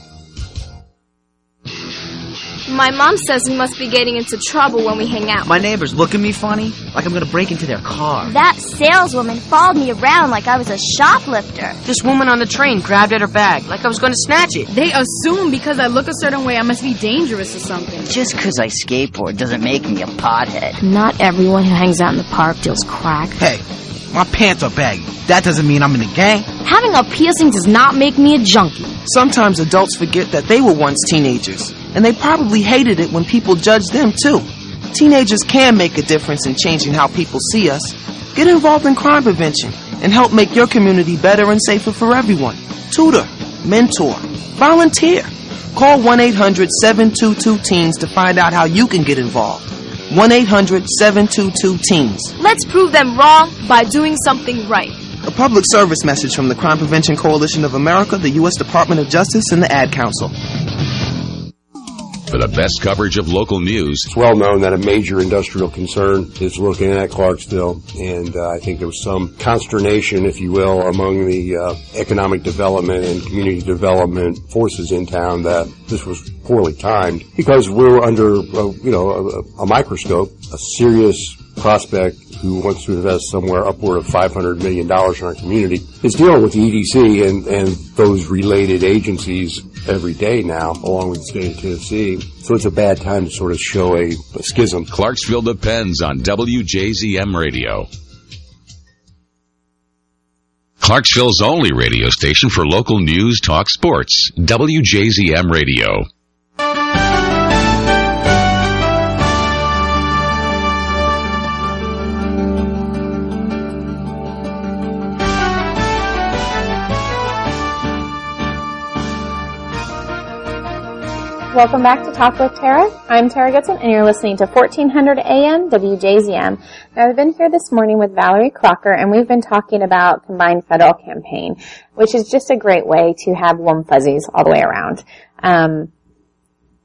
Speaker 15: My mom says we must be getting into trouble when we hang out.
Speaker 16: My neighbors look at me funny, like I'm gonna break into their car.
Speaker 17: That saleswoman followed me around like I was a shoplifter.
Speaker 16: This woman on the train grabbed at her bag, like I was gonna snatch it.
Speaker 13: They assume because I look a certain way I must be dangerous or something.
Speaker 16: Just because I skateboard doesn't make me a pothead.
Speaker 2: Not everyone who hangs out in the park deals crack.
Speaker 18: Hey, my pants are baggy. That doesn't mean I'm in the gang.
Speaker 2: Having a piercing does not make me a junkie.
Speaker 18: Sometimes adults forget that they were once teenagers, and they probably hated it when people judged them too. Teenagers can make a difference in changing how people see us. Get involved in crime prevention and help make your community better and safer for everyone. Tutor, mentor, volunteer. Call 1-800-722-TEENS to find out how you can get involved. 1-800-722-TEENS.
Speaker 15: Let's prove them wrong by doing something right.
Speaker 18: A public service message from the Crime Prevention Coalition of America, the U.S. Department of Justice, and the Ad Council.
Speaker 9: For the best coverage of local news,
Speaker 19: It's well known that a major industrial concern is looking at Clarksville, and uh, I think there was some consternation, if you will, among the uh, economic development and community development forces in town that this was poorly timed because we're under, uh, you know, a, a microscope, a serious prospect who wants to invest somewhere upward of $500 million in our community is dealing with the EDC and, and those related agencies every day now, along with the state of Tennessee. So it's a bad time to sort of show a, a schism.
Speaker 9: Clarksville depends on WJZM radio. Clarksville's only radio station for local news, talk, sports. WJZM Radio.
Speaker 6: Welcome back to Talk with Tara. I'm Tara Goodson, and you're listening to 1400 AM WJZM. Now, I've been here this morning with Valerie Crocker, and we've been talking about Combined Federal Campaign, which is just a great way to have warm fuzzies all the way around. Um,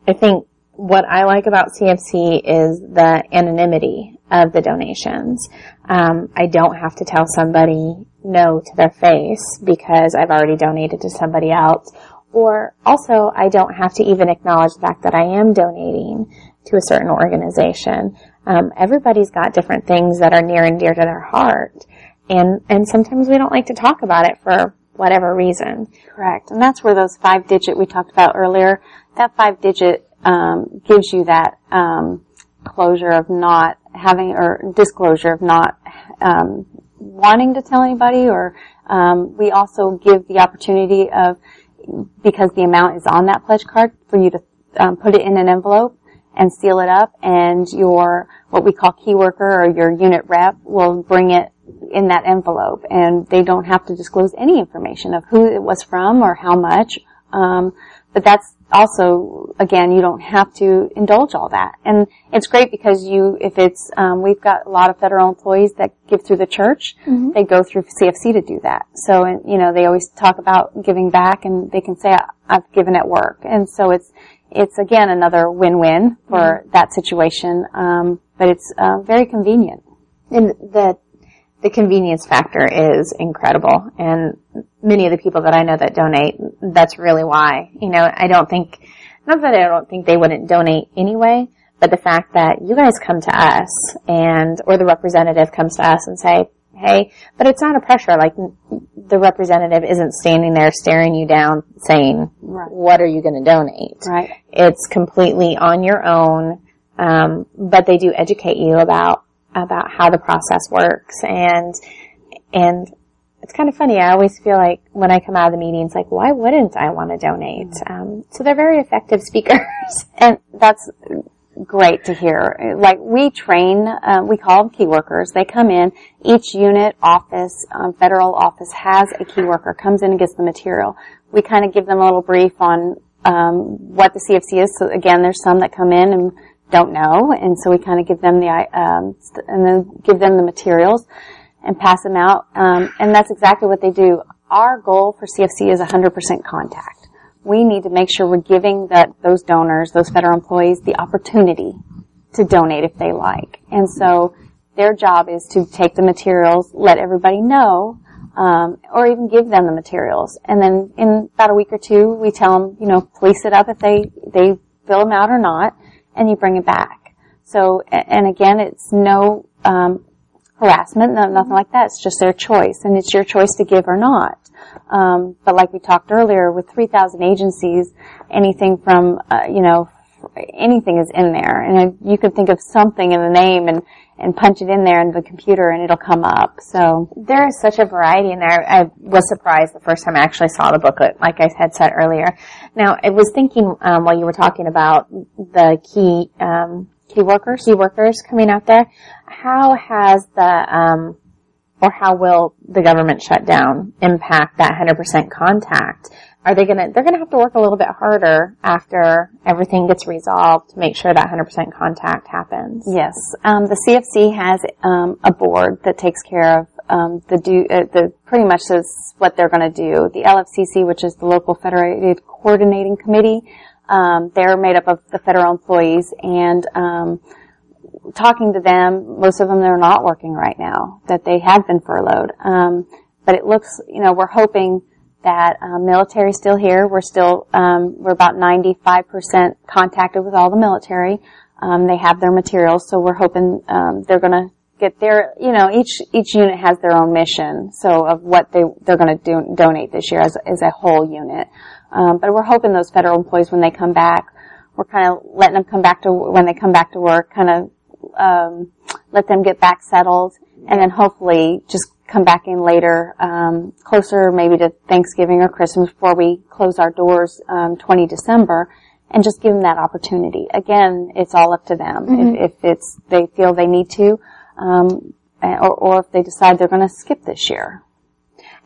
Speaker 6: I think what I like about CFC is the anonymity of the donations. Um, I don't have to tell somebody no to their face because I've already donated to somebody else or also, I don't have to even acknowledge the fact that I am donating to a certain organization. Um, everybody's got different things that are near and dear to their heart, and and sometimes we don't like to talk about it for whatever reason.
Speaker 10: Correct, and that's where those five digit we talked about earlier. That five digit um, gives you that um, closure of not having or disclosure of not um, wanting to tell anybody, or um, we also give the opportunity of because the amount is on that pledge card for you to um, put it in an envelope and seal it up and your what we call key worker or your unit rep will bring it in that envelope and they don't have to disclose any information of who it was from or how much um, but that's also, again, you don't have to indulge all that. And it's great because you, if it's, um, we've got a lot of federal employees that give through the church. Mm-hmm. They go through CFC to do that. So, you know, they always talk about giving back and they can say, I've given at work. And so it's, it's again another win-win for mm-hmm. that situation. Um, but it's, uh, very convenient.
Speaker 6: And the the convenience factor is incredible. And many of the people that I know that donate, that's really why. You know, I don't think, not that I don't think they wouldn't donate anyway, but the fact that you guys come to us and, or the representative comes to us and say, hey, but it's not a pressure. Like the representative isn't standing there staring you down saying, right. what are you going to donate?
Speaker 10: Right.
Speaker 6: It's completely on your own. Um, but they do educate you about about how the process works and and it's kind of funny. I always feel like when I come out of the meetings, like, why wouldn't I want to donate? Um, so they're very effective speakers. *laughs*
Speaker 10: and that's great to hear. Like we train, uh, we call them key workers. They come in. Each unit, office, um, federal office has a key worker. Comes in and gets the material. We kind of give them a little brief on um, what the CFC is. So again, there's some that come in and don't know, and so we kind of give them the um, and then give them the materials and pass them out, um, and that's exactly what they do. Our goal for CFC is 100% contact. We need to make sure we're giving that those donors, those federal employees, the opportunity to donate if they like, and so their job is to take the materials, let everybody know, um, or even give them the materials, and then in about a week or two, we tell them, you know, police it up if they they fill them out or not and you bring it back. So, and again, it's no um, harassment, no, nothing like that. It's just their choice, and it's your choice to give or not. Um, but like we talked earlier, with 3,000 agencies, anything from uh, you know anything is in there, and you could think of something in the name and and punch it in there in the computer and it'll come up. So
Speaker 6: there is such a variety in there. I was surprised the first time I actually saw the booklet, like I had said earlier. Now, I was thinking um, while you were talking about the key um,
Speaker 10: key workers,
Speaker 6: key workers coming out there. How has the um, or how will the government shutdown impact that 100% contact? are they gonna, they're gonna have to work a little bit harder after everything gets resolved to make sure that 100% contact happens.
Speaker 10: Yes. Um, the CFC has, um, a board that takes care of, um, the do, uh, the, pretty much says what they're gonna do. The LFCC, which is the Local Federated Coordinating Committee, um, they're made up of the federal employees and, um, talking to them, most of them they're not working right now, that they have been furloughed. Um, but it looks, you know, we're hoping that um, military is still here. We're still um, we're about 95% contacted with all the military. Um, they have their materials, so we're hoping um, they're going to get their, you know, each, each unit has their own mission, so of what they, they're gonna do, donate this year as, as a whole unit. Um, but we're hoping those federal employees, when they come back, we're kind of letting them come back to, when they come back to work, kind of, um, let them get back settled, and then hopefully just come back in later, um, closer maybe to Thanksgiving or Christmas before we close our doors, um, 20 December, and just give them that opportunity. Again, it's all up to them.
Speaker 6: Mhm.
Speaker 10: If, if it's, they feel they need to, um, or, or if they decide they're going to skip this year.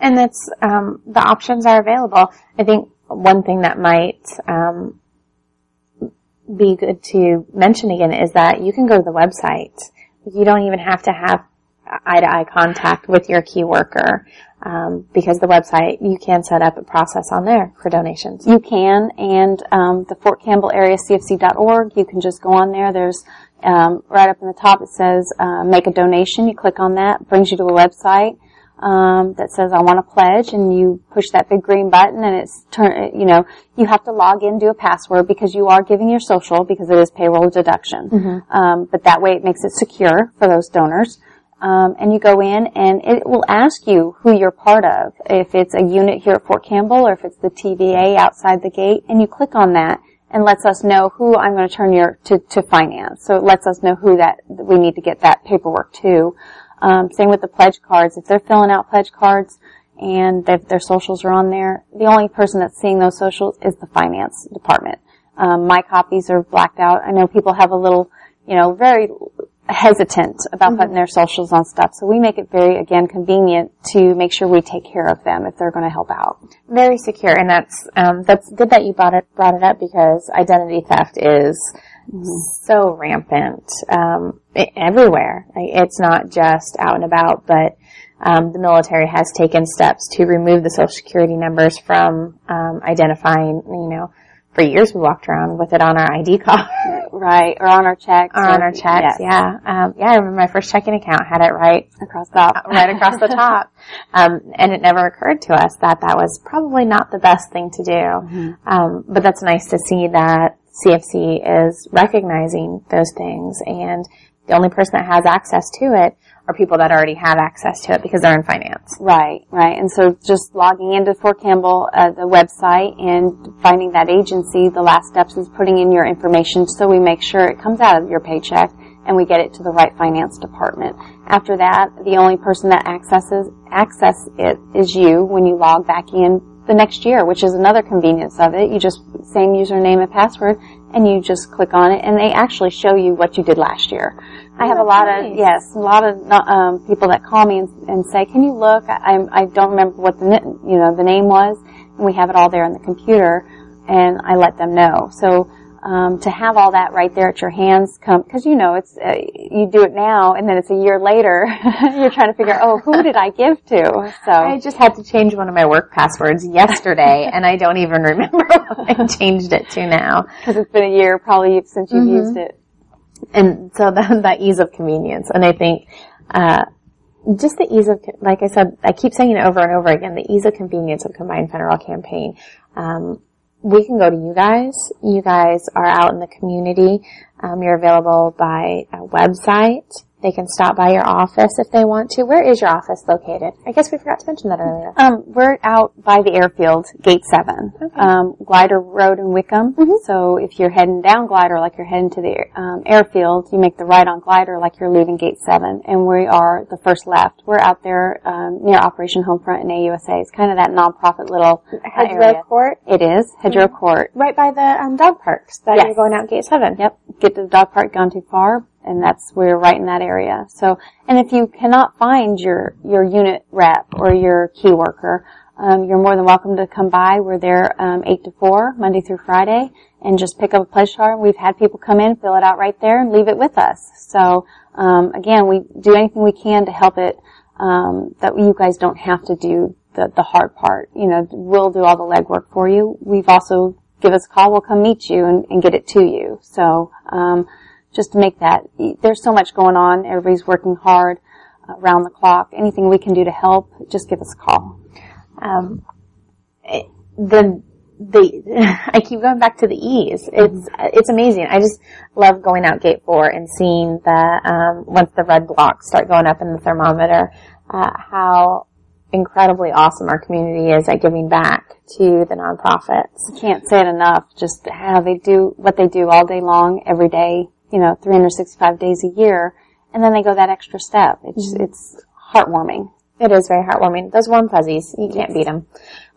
Speaker 6: And that's um, the options are available. I think one thing that might um, be good to mention again is that you can go to the website. You don't even have to have eye to eye contact with your key worker um, because the website you can set up a process on there for donations.
Speaker 10: You can, and um, the Fort Campbell Area CFC.org, you can just go on there. There's um, right up in the top it says uh, make a donation. You click on that, brings you to a website um, that says I want to pledge, and you push that big green button, and it's turn. You know, you have to log in, do a password because you are giving your social because it is payroll deduction.
Speaker 6: Mhm.
Speaker 10: Um, but that way it makes it secure for those donors. Um, and you go in and it will ask you who you're part of. If it's a unit here at Fort Campbell or if it's the TVA outside the gate and you click on that and lets us know who I'm going to turn your, to, to finance. So it lets us know who that, we need to get that paperwork to. Um, same with the pledge cards. If they're filling out pledge cards and their, their socials are on there, the only person that's seeing those socials is the finance department. Um, my copies are blacked out. I know people have a little, you know, very hesitant about putting their socials on stuff. So we make it very, again, convenient to make sure we take care of them if they're going to help out.
Speaker 6: Very secure, and that's um, that's good that you brought it brought it up because identity theft is so rampant um, everywhere. It's not just out and about, but um, the military has taken steps to remove the social security numbers from um, identifying. You know, for years we walked around with it on our ID card, *laughs*
Speaker 10: right, or on our checks,
Speaker 6: or on our checks.
Speaker 10: yes.
Speaker 6: Yeah, um, yeah. I remember my first checking account had it right
Speaker 10: across the top, *laughs*
Speaker 6: right across the top, um, and it never occurred to us that that was probably not the best thing to do.
Speaker 10: Mm-hmm.
Speaker 6: Um, but that's nice to see that CFC is recognizing those things, and the only person that has access to it are people that already have access to it because they're in finance.
Speaker 10: Right, right. And so just logging into Fort Campbell, uh, the website and finding that agency, the last steps is putting in your information so we make sure it comes out of your paycheck and we get it to the right finance department. After that, the only person that accesses, access it is you when you log back in the next year, which is another convenience of it. You just, same username and password and you just click on it and they actually show you what you did last year. I have a lot of, yes, a lot of, um, people that call me and, and say, can you look? I, I don't remember what the, ni- you know, the name was and we have it all there in the computer and I let them know. So, um, to have all that right there at your hands come, cause you know, it's, uh, you do it now and then it's a year later, *laughs* you're trying to figure out, oh, who did I give to? So.
Speaker 6: I just had to change one of my work passwords yesterday, *laughs* and I don't even remember *laughs* what I changed it to now.
Speaker 10: Because it's been a year probably since you've
Speaker 6: Mhm.
Speaker 10: used it.
Speaker 6: and so that, that ease of convenience. And I think, uh, just the ease of, like I said, I keep saying it over and over again, the ease of convenience of combined federal campaign. Um, we can go to you guys. You guys are out in the community. Um, you're available by a website. They can stop by your office if they want to. Where is your office located? I guess we forgot to mention that earlier.
Speaker 10: Um, we're out by the airfield, Gate 7, um, Glider Road in Wickham. So if you're heading down Glider like you're heading to the um, airfield, you make the right on Glider like you're leaving Gate 7. And we are the first left. We're out there um, near Operation Homefront and AUSA. It's kind of that nonprofit little uh,
Speaker 6: Hedgerow
Speaker 10: area.
Speaker 6: Court?
Speaker 10: It is, Hedgerow
Speaker 6: Yeah.
Speaker 10: Court.
Speaker 6: Right by the um, dog parks that
Speaker 10: Yes.
Speaker 6: you're going out Gate 7.
Speaker 10: Yep. Get to the dog park, gone too far, and that's we're right in that area. So, and if you cannot find your your unit rep or your key worker, um, you're more than welcome to come by. We're there um, eight to four, Monday through Friday, and just pick up a pledge card. We've had people come in, fill it out right there, and leave it with us. So, um, again, we do anything we can to help it. Um, that you guys don't have to do the the hard part. You know, we'll do all the legwork for you. We've also give us a call. We'll come meet you and, and get it to you. So, um, just to make that, there's so much going on. Everybody's working hard uh, around the clock. Anything we can do to help, just give us a call.
Speaker 6: Um, it- the the *laughs* I keep going back to the ease. It's it's amazing. I just love going out gate four and seeing the um, once the red blocks start going up in the thermometer, uh, how incredibly awesome our community is at giving back to the nonprofits.
Speaker 10: Can't say it enough. Just how they do what they do all day long, every day. You know, 365 days a year, and then they go that extra step. It's
Speaker 6: Mhm.
Speaker 10: it's heartwarming.
Speaker 6: It is very heartwarming. Those warm fuzzies, you can't beat them.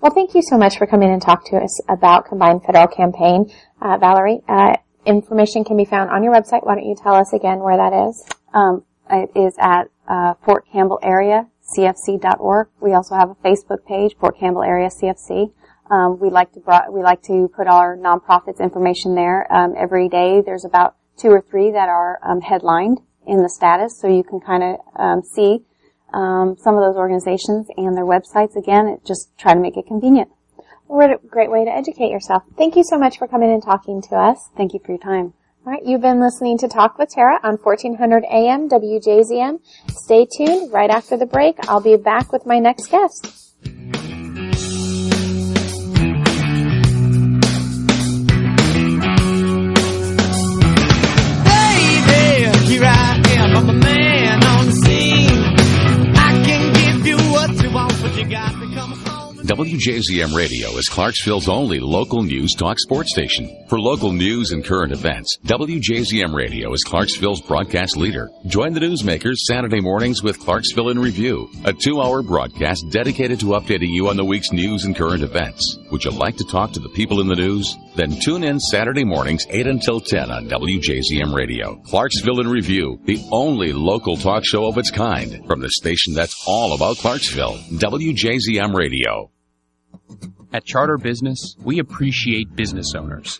Speaker 6: Well, thank you so much for coming and talk to us about Combined Federal Campaign. Uh, Valerie, uh, information can be found on your website. Why don't you tell us again where that is?
Speaker 10: Um, it is at uh, Fort Campbell Area CFC.org. We also have a Facebook page, Fort Campbell Area CFC. Um, we like to bro- we like to put our nonprofits information there. Um, every day, there's about two or three that are um, headlined in the status, so you can kind of um, see um, some of those organizations and their websites. Again, it just try to make it convenient.
Speaker 6: What a great way to educate yourself. Thank you so much for coming and talking to us.
Speaker 10: Thank you for your time.
Speaker 6: All right, you've been listening to Talk with Tara on 1400 AM WJZM. Stay tuned. Right after the break, I'll be back with my next guest.
Speaker 9: WJZM Radio is Clarksville's only local news talk sports station. For local news and current events, WJZM Radio is Clarksville's broadcast leader. Join the newsmakers Saturday mornings with Clarksville in Review, a two-hour broadcast dedicated to updating you on the week's news and current events. Would you like to talk to the people in the news? Then tune in Saturday mornings 8 until 10 on WJZM Radio. Clarksville in Review, the only local talk show of its kind from the station that's all about Clarksville. WJZM Radio.
Speaker 20: At Charter Business, we appreciate business owners.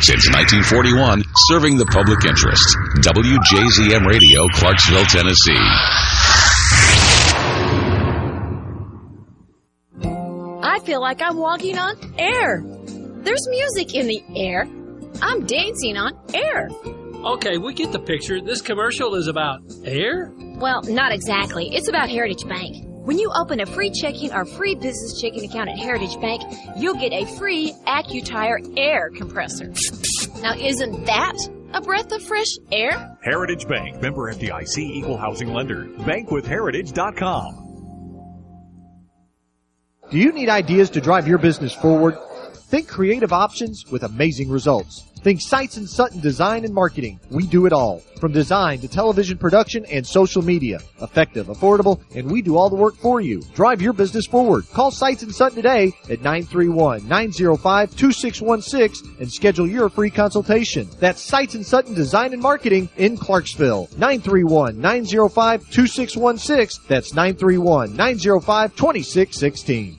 Speaker 9: Since 1941, serving the public interest. WJZM Radio, Clarksville, Tennessee.
Speaker 2: I feel like I'm walking on air. There's music in the air. I'm dancing on air.
Speaker 21: Okay, we get the picture. This commercial is about air?
Speaker 2: Well, not exactly. It's about Heritage Bank. When you open a free checking or free business checking account at Heritage Bank, you'll get a free AccuTire air compressor. Now, isn't that a breath of fresh air?
Speaker 4: Heritage Bank, member FDIC, equal housing lender. Bankwithheritage.com.
Speaker 8: Do you need ideas to drive your business forward? Think creative options with amazing results. Think Sites and Sutton Design and Marketing. We do it all. From design to television production and social media. Effective, affordable, and we do all the work for you. Drive your business forward. Call Sites and Sutton today at 931-905-2616 and schedule your free consultation. That's Sites and Sutton Design and Marketing in Clarksville. 931-905-2616. That's 931-905-2616.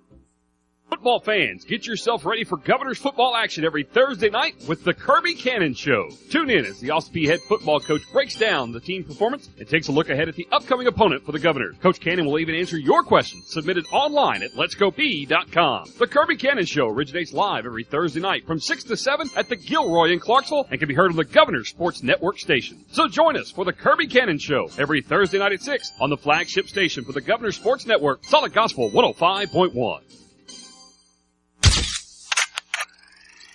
Speaker 22: Football fans, get yourself ready for Governor's football action every Thursday night with the Kirby Cannon Show. Tune in as the Austin Peay head football coach breaks down the team performance and takes a look ahead at the upcoming opponent for the Governor. Coach Cannon will even answer your questions submitted online at letsgopeay.com. The Kirby Cannon Show originates live every Thursday night from 6 to 7 at the Gilroy in Clarksville and can be heard on the Governor Sports Network station. So join us for the Kirby Cannon Show every Thursday night at 6 on the flagship station for the Governor Sports Network, Solid Gospel 105.1.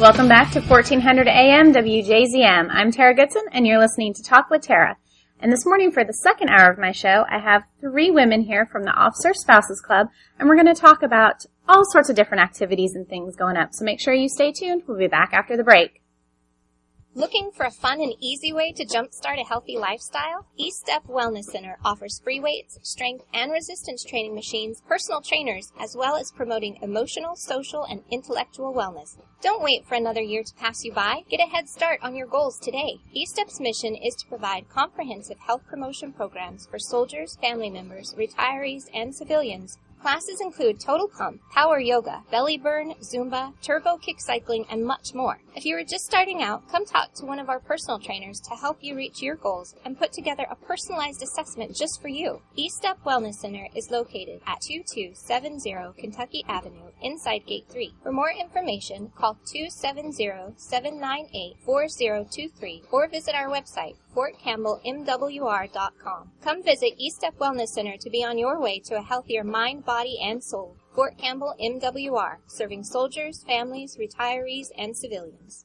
Speaker 6: Welcome back to 1400 AM WJZM. I'm Tara Goodson, and you're listening to Talk with Tara. And this morning, for the second hour of my show, I have three women here from the Officer Spouses Club, and we're going to talk about all sorts of different activities and things going up. So make sure you stay tuned. We'll be back after the break.
Speaker 23: Looking for a fun and easy way to jumpstart a healthy lifestyle? Estep Wellness Center offers free weights, strength, and resistance training machines, personal trainers, as well as promoting emotional, social, and intellectual wellness. Don't wait for another year to pass you by. Get a head start on your goals today. Estep's mission is to provide comprehensive health promotion programs for soldiers, family members, retirees, and civilians Classes include total pump, power yoga, belly burn, Zumba, turbo kick cycling, and much more. If you are just starting out, come talk to one of our personal trainers to help you reach your goals and put together a personalized assessment just for you. Estep Wellness Center is located at 2270 Kentucky Avenue inside Gate 3. For more information, call 270-798-4023 or visit our website, fortcampbellmwr.com. Come visit Estep Wellness Center to be on your way to a healthier mind, body, and soul. Fort Campbell MWR, serving soldiers, families, retirees, and civilians.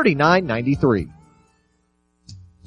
Speaker 8: 3993.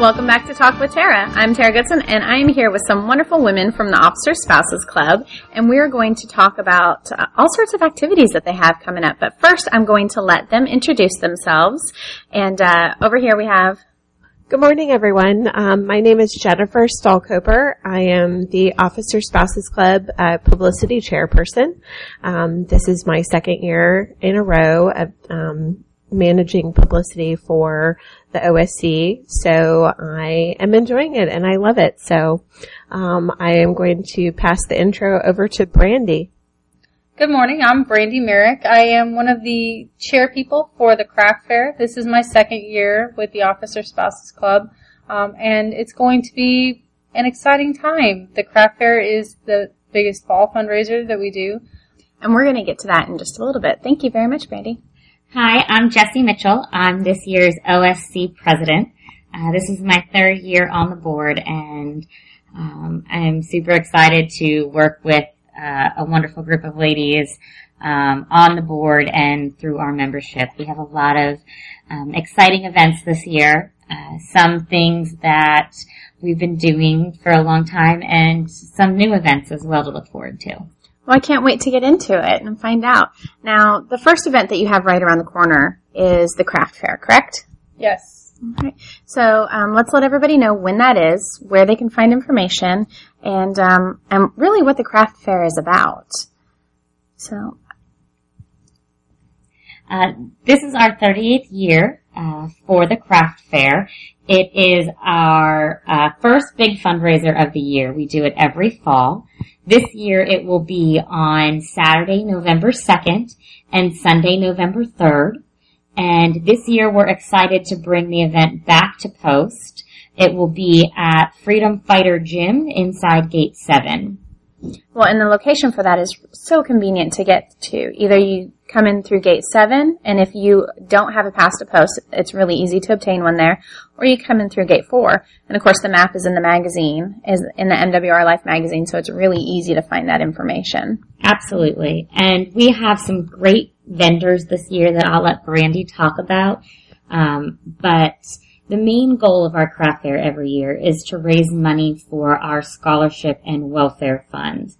Speaker 6: Welcome back to Talk with Tara. I'm Tara Goodson, and I am here with some wonderful women from the Officer Spouses Club, and we are going to talk about uh, all sorts of activities that they have coming up. But first, I'm going to let them introduce themselves. And uh, over here we have.
Speaker 24: Good morning, everyone. Um, my name is Jennifer Stahlkoper. I am the Officer Spouses Club uh, publicity chairperson. Um, this is my second year in a row of um, managing publicity for the OSC. So I am enjoying it and I love it. So um, I am going to pass the intro over to Brandy.
Speaker 25: Good morning. I'm Brandy Merrick. I am one of the chair people for the craft fair. This is my second year with the Officer Spouses Club, um, and it's going to be an exciting time. The craft fair is the biggest fall fundraiser that we do.
Speaker 6: And we're going to get to that in just a little bit. Thank you very much, Brandy.
Speaker 26: Hi, I'm Jessie Mitchell. I'm this year's OSC president. Uh, this is my third year on the board, and um, I'm super excited to work with uh, a wonderful group of ladies um, on the board and through our membership. We have a lot of um, exciting events this year. Uh, some things that we've been doing for a long time, and some new events as well to look forward to.
Speaker 6: Well, I can't wait to get into it and find out. Now, the first event that you have right around the corner is the craft fair, correct?
Speaker 25: Yes.
Speaker 6: Okay. So um, let's let everybody know when that is, where they can find information, and um, and really what the craft fair is about. So.
Speaker 26: Uh, this is our 38th year uh, for the craft fair. It is our uh, first big fundraiser of the year. We do it every fall. This year it will be on Saturday, November 2nd and Sunday, November 3rd. And this year we're excited to bring the event back to Post. It will be at Freedom Fighter Gym inside Gate 7.
Speaker 6: Well, and the location for that is so convenient to get to. Either you come in through gate seven, and if you don't have a pass to post, it's really easy to obtain one there, or you come in through gate four. And of course, the map is in the magazine, is in the MWR Life magazine, so it's really easy to find that information.
Speaker 26: Absolutely. And we have some great vendors this year that I'll let Brandy talk about. Um, but the main goal of our craft fair every year is to raise money for our scholarship and welfare funds.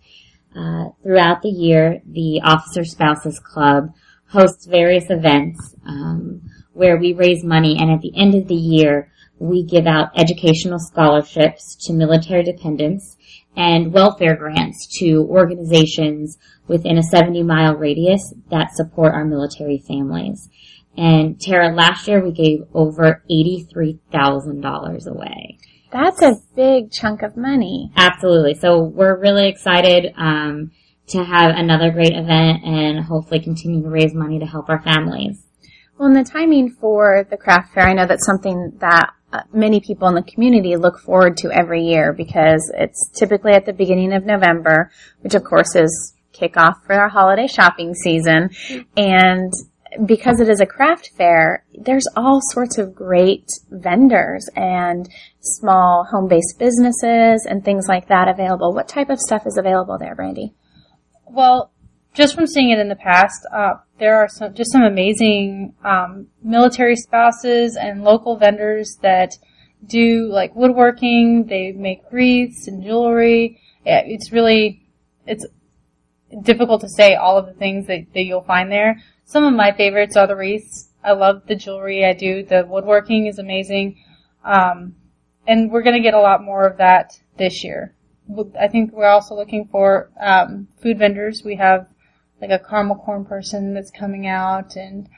Speaker 26: Uh, throughout the year, the Officer Spouses Club hosts various events um, where we raise money, and at the end of the year, we give out educational scholarships to military dependents and welfare grants to organizations within a 70 mile radius that support our military families. And Tara, last year we gave over $83,000 away.
Speaker 6: That's a big chunk of money.
Speaker 26: Absolutely. So we're really excited um, to have another great event and hopefully continue to raise money to help our families.
Speaker 6: Well, and the timing for the craft fair, I know that's something that uh, many people in the community look forward to every year because it's typically at the beginning of November, which of course is kickoff for our holiday shopping season. And because it is a craft fair, there's all sorts of great vendors and small home-based businesses and things like that available. What type of stuff is available there, Brandy?
Speaker 25: Well, just from seeing it in the past, uh, there are some just some amazing um, military spouses and local vendors that do like woodworking. They make wreaths and jewelry. Yeah, it's really it's difficult to say all of the things that, that you'll find there. Some of my favorites are the wreaths. I love the jewelry I do. The woodworking is amazing. Um, and we're going to get a lot more of that this year. I think we're also looking for um, food vendors. We have like a caramel corn person that's coming out, and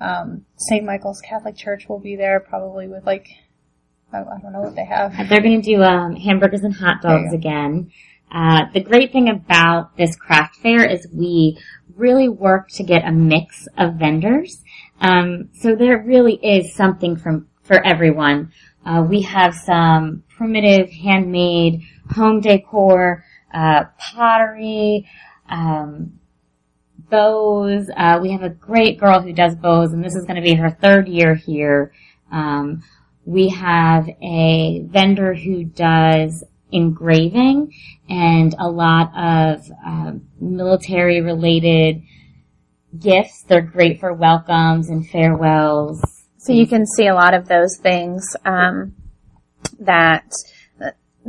Speaker 25: um, St. Michael's Catholic Church will be there probably with like I, I don't know what they have.
Speaker 26: They're going to do um, hamburgers and hot dogs again. Uh, the great thing about this craft fair is we really work to get a mix of vendors. Um, so there really is something from for everyone. Uh, we have some primitive handmade home decor, uh, pottery, um, bows. Uh, we have a great girl who does bows, and this is going to be her third year here. Um, we have a vendor who does engraving and a lot of um, military related gifts. They're great for welcomes and farewells.
Speaker 6: So you can see a lot of those things um, that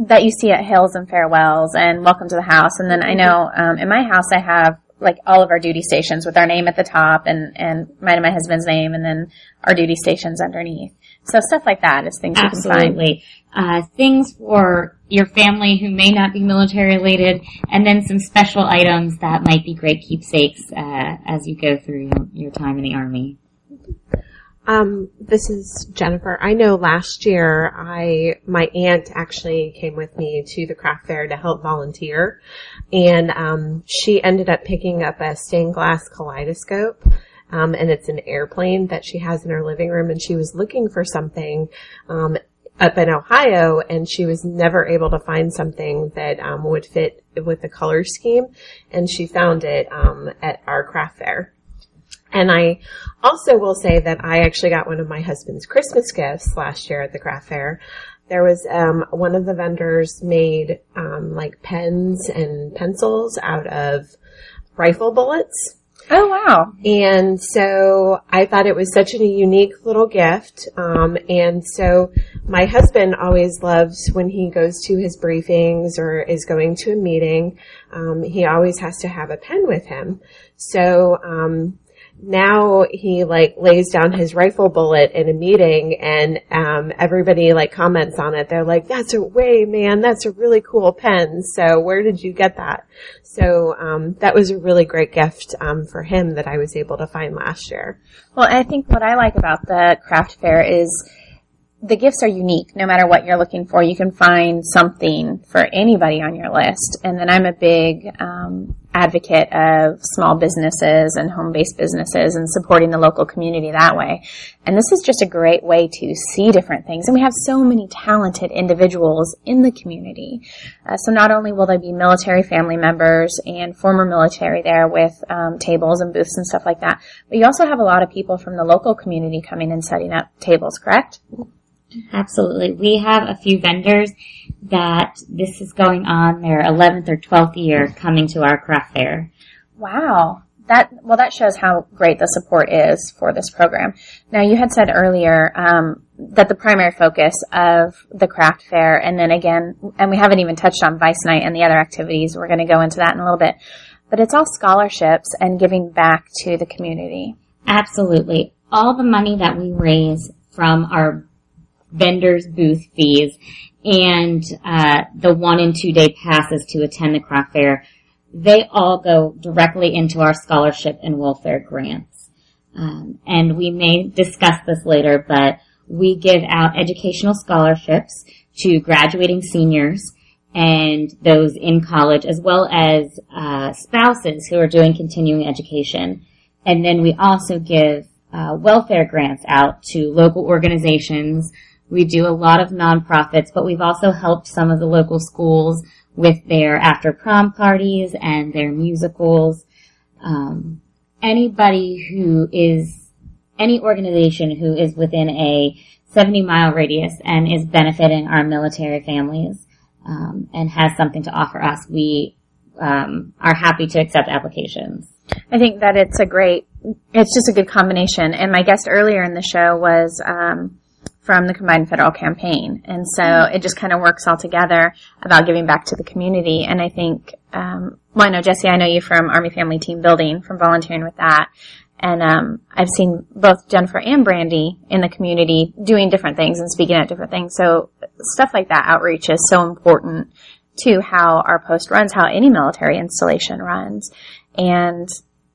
Speaker 6: that you see at Hails and Farewells and Welcome to the House. And then I know um, in my house I have like all of our duty stations with our name at the top and and mine and my husband's name, and then our duty stations underneath. So stuff like that is things you can find.
Speaker 26: Absolutely. Uh, things for your family who may not be military related, and then some special items that might be great keepsakes uh, as you go through your time in the Army.
Speaker 24: Um, this is Jennifer. I know last year I, my aunt actually came with me to the craft fair to help volunteer and, um, she ended up picking up a stained glass kaleidoscope. Um, and it's an airplane that she has in her living room and she was looking for something, um, up in Ohio and she was never able to find something that, um, would fit with the color scheme and she found it, um, at our craft fair. And I also will say that I actually got one of my husband's Christmas gifts last year at the craft fair. There was um, one of the vendors made um, like pens and pencils out of rifle bullets.
Speaker 6: Oh wow!
Speaker 24: And so I thought it was such a unique little gift. Um, and so my husband always loves when he goes to his briefings or is going to a meeting. Um, he always has to have a pen with him. So um, now he like lays down his rifle bullet in a meeting and um everybody like comments on it. They're like that's a way man. That's a really cool pen. So where did you get that? So um that was a really great gift um for him that i was able to find last year.
Speaker 6: Well, I think what I like about the craft fair is the gifts are unique. No matter what you're looking for, you can find something for anybody on your list. And then I'm a big um, advocate of small businesses and home-based businesses and supporting the local community that way. And this is just a great way to see different things. And we have so many talented individuals in the community. Uh, so not only will there be military family members and former military there with um, tables and booths and stuff like that, but you also have a lot of people from the local community coming and setting up tables, correct?
Speaker 26: Absolutely. We have a few vendors that this is going on their 11th or 12th year coming to our craft fair.
Speaker 6: Wow. That well, that shows how great the support is for this program. Now, you had said earlier um, that the primary focus of the craft fair, and then again, and we haven't even touched on Vice Night and the other activities. We're going to go into that in a little bit, but it's all scholarships and giving back to the community.
Speaker 26: Absolutely. All the money that we raise from our vendors' booth fees and uh, the one and two day passes to attend the craft fair, they all go directly into our scholarship and welfare grants. Um, and we may discuss this later, but we give out educational scholarships to graduating seniors and those in college, as well as uh, spouses who are doing continuing education. And then we also give uh, welfare grants out to local organizations. We do a lot of nonprofits, but we've also helped some of the local schools with their after prom parties and their musicals. Um, anybody who is any organization who is within a 70 mile radius and is benefiting our military families um, and has something to offer us, we um, are happy to accept applications.
Speaker 6: I think that it's a great, it's just a good combination. And my guest earlier in the show was um, from the Combined Federal Campaign, and so it just kind of works all together about giving back to the community. And I think, um, well, I know Jesse, I know you from Army Family Team Building, from volunteering with that. And um, I've seen both Jennifer and Brandy in the community doing different things and speaking at different things. So stuff like that outreach is so important to how our post runs, how any military installation runs. And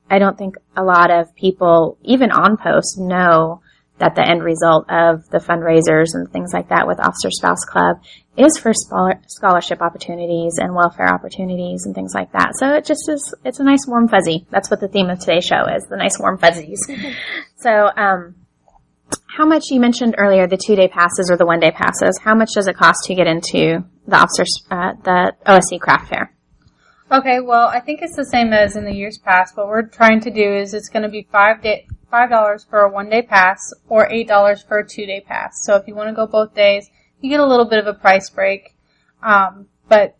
Speaker 6: I don't think a lot of people, even on post, know that the end result of the fundraisers and things like that with Officer Spouse Club is for scholarship opportunities and welfare opportunities and things like that. So it just is, it's a nice warm fuzzy. That's what the theme of today's show is, the nice warm fuzzies. *laughs* so, um, how much you mentioned earlier, the two day passes or the one day passes, how much does it cost to get into the officer, uh, the OSC craft fair?
Speaker 25: Okay, well, I think it's the same as in the years past. What we're trying to do is it's going to be five day, five dollars for a one day pass or eight dollars for a two day pass. So if you want to go both days, you get a little bit of a price break. Um, but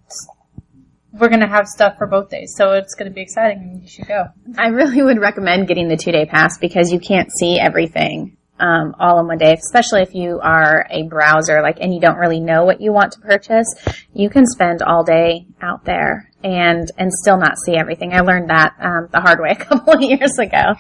Speaker 25: we're going to have stuff for both days, so it's going to be exciting and you should go.
Speaker 6: I really would recommend getting the two day pass because you can't see everything um, all in one day, especially if you are a browser, like, and you don't really know what you want to purchase, you can spend all day out there and and still not see everything. I learned that um, the hard way *laughs* a couple of years ago.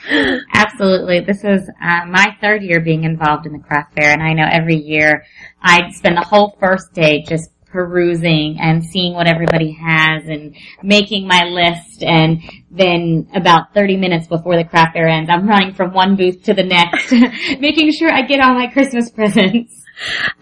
Speaker 26: Absolutely. This is uh, my third year being involved in the craft fair, and I know every year I spend the whole first day just perusing and seeing what everybody has and making my list and then about 30 minutes before the craft fair ends, I'm running from one booth to the next, *laughs* making sure I get all my Christmas *laughs* presents.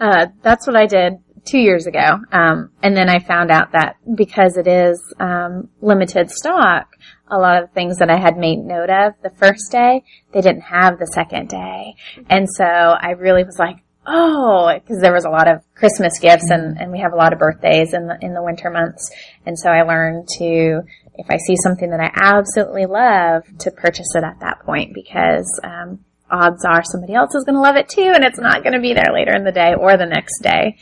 Speaker 6: Uh, that's what I did two years ago. Um, and then I found out that because it is um, limited stock, a lot of things that I had made note of the first day, they didn't have the second day. And so I really was like, oh, because there was a lot of Christmas gifts and, and we have a lot of birthdays in the, in the winter months. And so I learned to, if I see something that I absolutely love, to purchase it at that point because, um, odds are somebody else is going to love it too and it's not going to be there later in the day or the next day.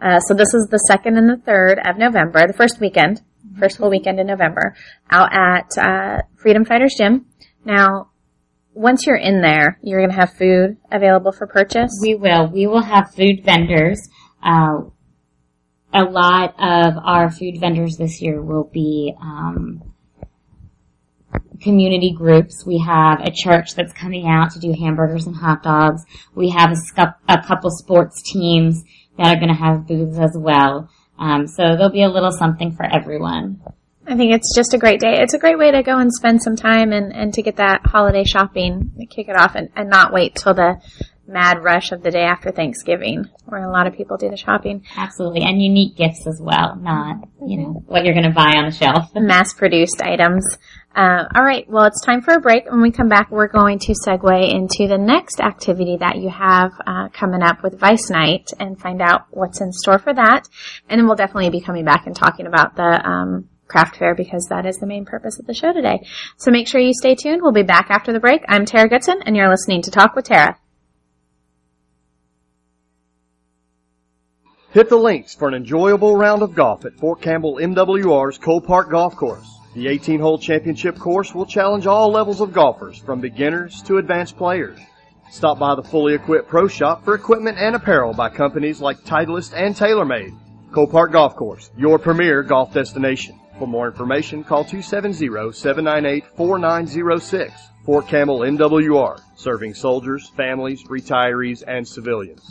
Speaker 6: Uh, so this is the second and the third of November, the first weekend, first full weekend in November, out at, uh, Freedom Fighters Gym. Now, once you're in there, you're going to have food available for purchase?
Speaker 26: We will. We will have food vendors. Uh, a lot of our food vendors this year will be um, community groups. We have a church that's coming out to do hamburgers and hot dogs. We have a, scu- a couple sports teams that are going to have booths as well. Um, so there'll be a little something for everyone.
Speaker 6: I think it's just a great day. It's a great way to go and spend some time and, and to get that holiday shopping, kick it off and, and not wait till the mad rush of the day after Thanksgiving where a lot of people do the shopping.
Speaker 26: Absolutely. And unique gifts as well, not, you know, what you're going to buy on the shelf. *laughs*
Speaker 6: Mass produced items. Uh, all right. Well, it's time for a break. When we come back, we're going to segue into the next activity that you have uh, coming up with Vice Night and find out what's in store for that. And then we'll definitely be coming back and talking about the um, craft fair because that is the main purpose of the show today. So make sure you stay tuned. We'll be back after the break. I'm Tara Goodson, and you're listening to Talk with Tara.
Speaker 27: Hit the links for an enjoyable round of golf at Fort Campbell MWR's Cole Park Golf Course. The 18 hole championship course will challenge all levels of golfers, from beginners to advanced players. Stop by the fully equipped pro shop for equipment and apparel by companies like Titleist and TaylorMade. Cole Park Golf Course, your premier golf destination. For more information, call 270-798-4906. Fort Campbell MWR, serving soldiers, families, retirees, and civilians.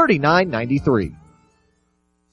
Speaker 8: 3993.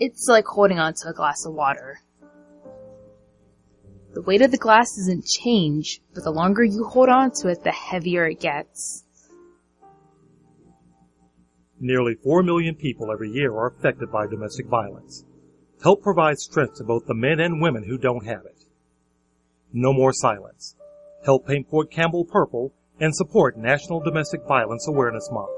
Speaker 28: It's like holding on to a glass of water. The weight of the glass doesn't change, but the longer you hold on to it, the heavier it gets.
Speaker 4: Nearly 4 million people every year are affected by domestic violence. Help provide strength to both the men and women who don't have it. No more silence. Help paint Fort Campbell purple and support National Domestic Violence Awareness Month.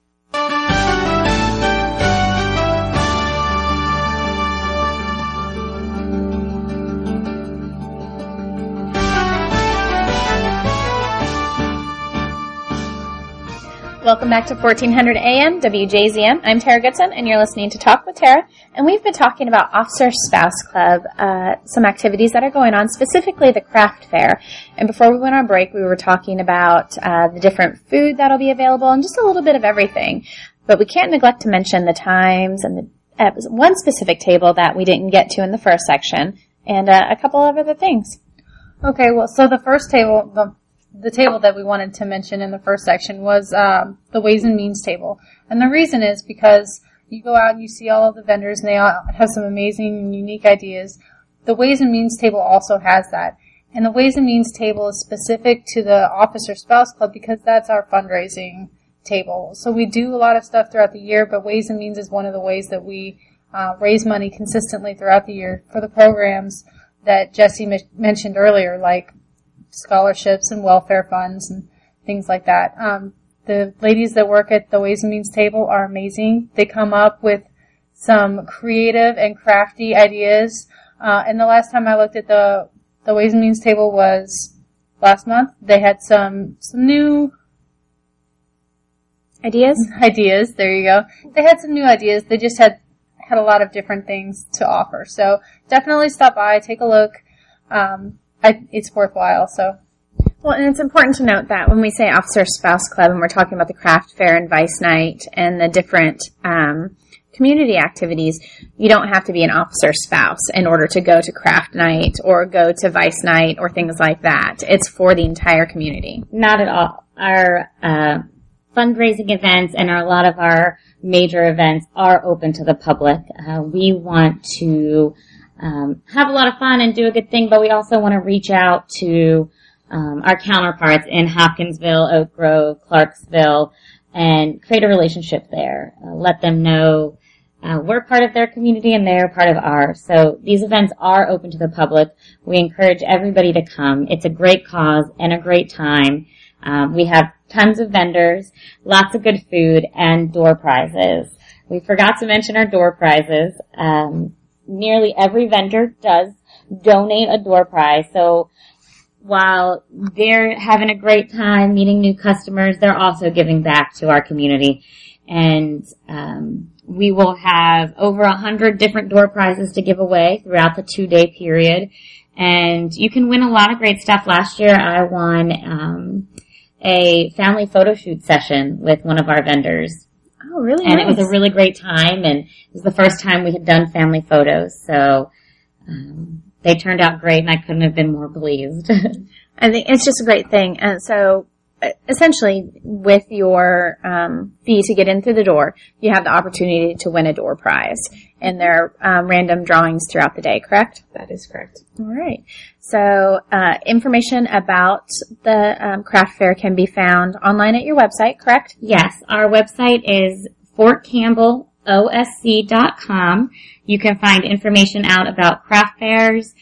Speaker 6: Welcome back to 1400 AM WJZM. I'm Tara Goodson, and you're listening to Talk with Tara. And we've been talking about Officer Spouse Club, uh, some activities that are going on, specifically the craft fair. And before we went on break, we were talking about uh, the different food that'll be available and just a little bit of everything. But we can't neglect to mention the times and the uh, one specific table that we didn't get to in the first section, and uh, a couple of other things.
Speaker 25: Okay, well, so the first table, the the table that we wanted to mention in the first section was um, the ways and means table, and the reason is because you go out and you see all of the vendors, and they all have some amazing and unique ideas. The ways and means table also has that, and the ways and means table is specific to the officer spouse club because that's our fundraising table. So we do a lot of stuff throughout the year, but ways and means is one of the ways that we uh, raise money consistently throughout the year for the programs that Jesse mentioned earlier, like scholarships and welfare funds and things like that. Um, the ladies that work at the Ways and Means table are amazing. They come up with some creative and crafty ideas. Uh, and the last time I looked at the the Ways and Means table was last month. They had some some new
Speaker 6: ideas. *laughs*
Speaker 25: Ideas. There you go. They had some new ideas. They just had had a lot of different things to offer. So definitely stop by, take a look. Um, I, it's worthwhile. So.
Speaker 6: Well, and it's important to note that when we say Officer Spouse Club and we're talking about the craft fair and Vice Night and the different um, community activities, you don't have to be an officer spouse in order to go to craft night or go to Vice Night or things like that. It's for the entire community.
Speaker 26: Not at all. Our uh, fundraising events and our, a lot of our major events are open to the public. Uh, we want to um, have a lot of fun and do a good thing, but we also want to reach out to um, our counterparts in Hopkinsville, Oak Grove, Clarksville, and create a relationship there. Uh, let them know uh, we're part of their community and they're part of ours. So these events are open to the public. We encourage everybody to come. It's a great cause and a great time. Um, we have tons of vendors, lots of good food, and door prizes. We forgot to mention our door prizes. Um, nearly every vendor does donate a door prize. So while they're having a great time meeting new customers, they're also giving back to our community. And um, we will have over a hundred different door prizes to give away throughout the two day period. And you can win a lot of great stuff. Last year I won um, a family photo shoot session with one of our vendors.
Speaker 6: Oh, really?
Speaker 26: And
Speaker 6: nice.
Speaker 26: it was a really great time, and it was the first time we had done family photos. So um, they turned out great, and I couldn't have been more pleased. *laughs*
Speaker 6: I think it's just a great thing. And so, essentially, with your um, fee to get in through the door, you have the opportunity to win a door prize. And there are um, random drawings throughout the day, correct?
Speaker 24: That is correct.
Speaker 6: All right. So, uh, information about the um, craft fair can be found online at your website, correct?
Speaker 26: Yes, our website is fortcampbellosc.com. You can find information out about craft fairs,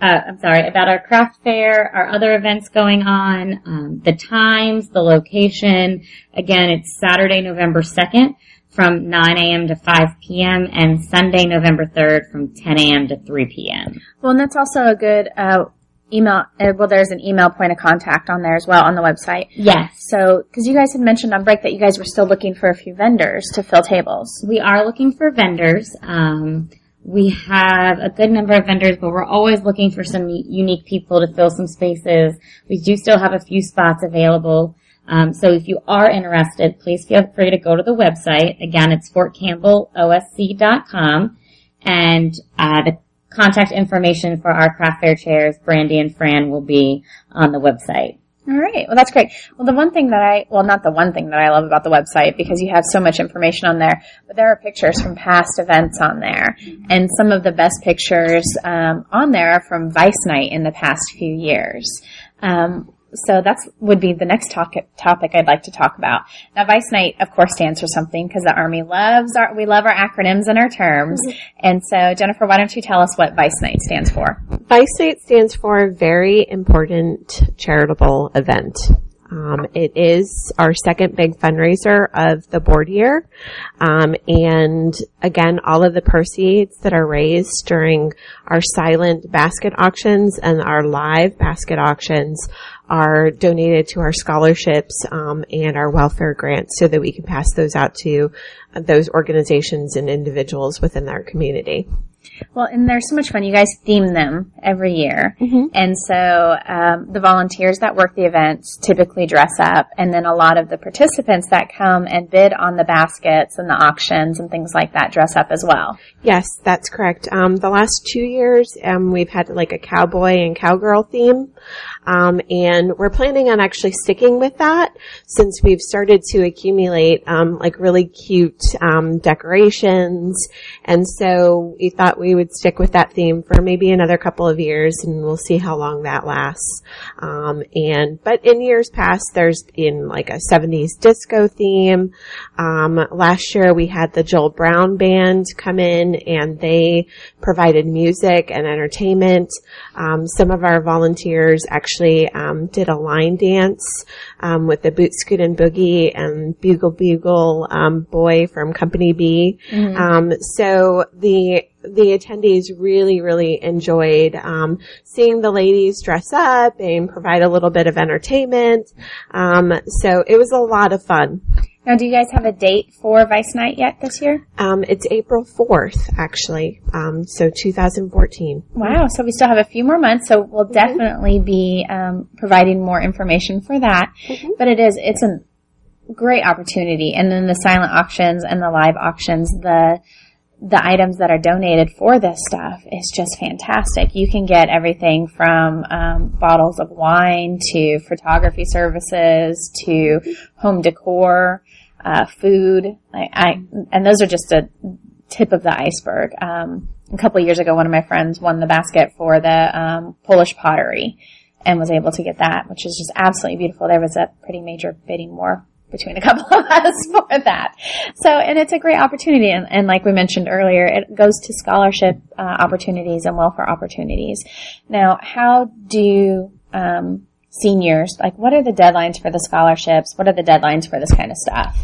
Speaker 26: uh, I'm sorry, about our craft fair, our other events going on, um, the times, the location. Again, it's Saturday, November 2nd from 9 a.m. to 5 p.m. and Sunday, November 3rd from 10 a.m. to 3 p.m.
Speaker 6: Well, and that's also a good uh, email. Uh, well, there's an email point of contact on there as well on the website.
Speaker 26: Yes.
Speaker 6: So, because you guys had mentioned on break that you guys were still looking for a few vendors to fill tables.
Speaker 26: We are looking for vendors. Um, we have a good number of vendors, but we're always looking for some unique people to fill some spaces. We do still have a few spots available. Um, so if you are interested, please feel free to go to the website. Again, it's fortcampbellosc.com. And uh, the contact information for our craft fair chairs, Brandy and Fran, will be on the website.
Speaker 6: All right. Well, that's great. Well, the one thing that I, well, not the one thing that I love about the website because you have so much information on there, but there are pictures from past events on there. And some of the best pictures um, on there are from Vice Night in the past few years. Um, so that's would be the next topic topic I'd like to talk about. Now, Vice Night, of course, stands for something because the Army loves our we love our acronyms and our terms. And so, Jennifer, why don't you tell us what Vice Night stands for?
Speaker 24: Vice Night stands for a very important charitable event. Um, it is our second big fundraiser of the board year. Um, and again, all of the proceeds that are raised during our silent basket auctions and our live basket auctions are donated to our scholarships um, and our welfare grants so that we can pass those out to uh, those organizations and individuals within our community.
Speaker 6: Well, and they're so much fun. You guys theme them every year. And so um, the volunteers that work the events typically dress up, and then a lot of the participants that come and bid on the baskets and the auctions and things like that dress up as well.
Speaker 24: Yes, that's correct. Um, the last two years, um, we've had like a cowboy and cowgirl theme. Um, and we're planning on actually sticking with that since we've started to accumulate, um, like really cute, um, decorations. And so we thought we would stick with that theme for maybe another couple of years and we'll see how long that lasts. Um, and, but in years past, there's been like a 70s disco theme. Um, last year we had the Joel Brown band come in and they provided music and entertainment. Um, some of our volunteers actually um, did a line dance um, with the Boot Scootin' Boogie and Bugle Bugle um, boy from Company B.
Speaker 6: Mhm.
Speaker 24: Um, so the the attendees really, really enjoyed um, seeing the ladies dress up and provide a little bit of entertainment. Um, so it was a lot of fun.
Speaker 6: Now, do you guys have a date for Vice Night yet this year?
Speaker 24: Um, it's April 4th, actually. Um, so 2014.
Speaker 6: Wow, so we still have a few more months, so we'll definitely be um, providing more information for that. But it is, it's a great opportunity. And then the silent auctions and the live auctions, the the items that are donated for this stuff is just fantastic. You can get everything from um, bottles of wine to photography services to home decor, uh, food. I, I and those are just a tip of the iceberg. Um, a couple years ago, one of my friends won the basket for the um, Polish pottery and was able to get that, which is just absolutely beautiful. There was a pretty major bidding war between a *laughs* couple of us for that. So, and it's a great opportunity. And, and like we mentioned earlier, it goes to scholarship uh, opportunities and welfare opportunities. Now, how do um, seniors, like, what are the deadlines for the scholarships? What are the deadlines for this kind of stuff?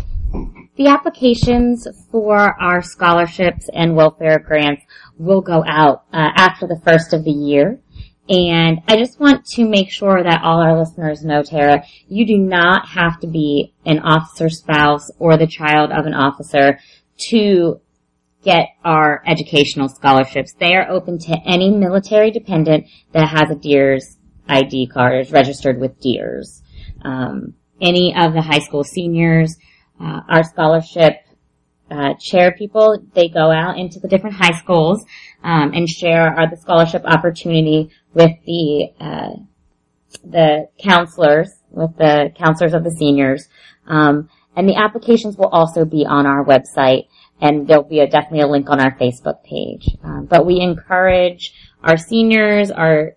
Speaker 26: The applications for our scholarships and welfare grants will go out uh, after the first of the year. And I just want to make sure that all our listeners know, Tara, you do not have to be an officer spouse or the child of an officer to get our educational scholarships. They are open to any military dependent that has a DEERS ID card, is registered with DEERS. Um, any of the high school seniors, uh, our scholarship uh, chair people, they go out into the different high schools um, and share our, the scholarship opportunity with the uh, the counselors, with the counselors of the seniors, um, and the applications will also be on our website, and there'll be a, definitely a link on our Facebook page. Um, but we encourage our seniors, our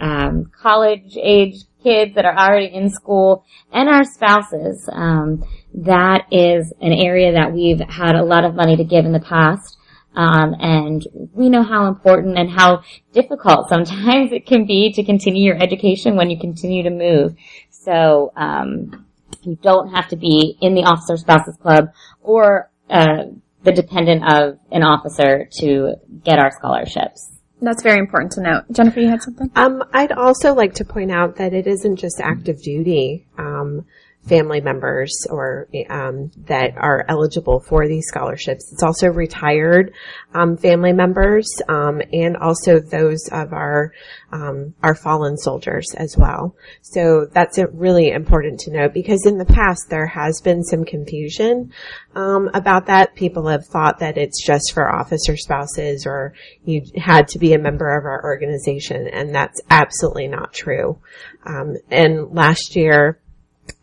Speaker 26: um, college age kids that are already in school, and our spouses. Um, that is an area that we've had a lot of money to give in the past. Um, and we know how important and how difficult *laughs* sometimes it can be to continue your education when you continue to move. So, um, you don't have to be in the officer spouses club or, uh, the dependent of an officer to get our scholarships.
Speaker 6: That's very important to note. Jennifer, you had something?
Speaker 24: Um, I'd also like to point out that it isn't just active duty. Um, family members or um, that are eligible for these scholarships. It's also retired um, family members um, and also those of our um, our fallen soldiers as well. So that's really important to note because in the past there has been some confusion um, about that. People have thought that it's just for officer spouses or you had to be a member of our organization, and that's absolutely not true. Um, and last year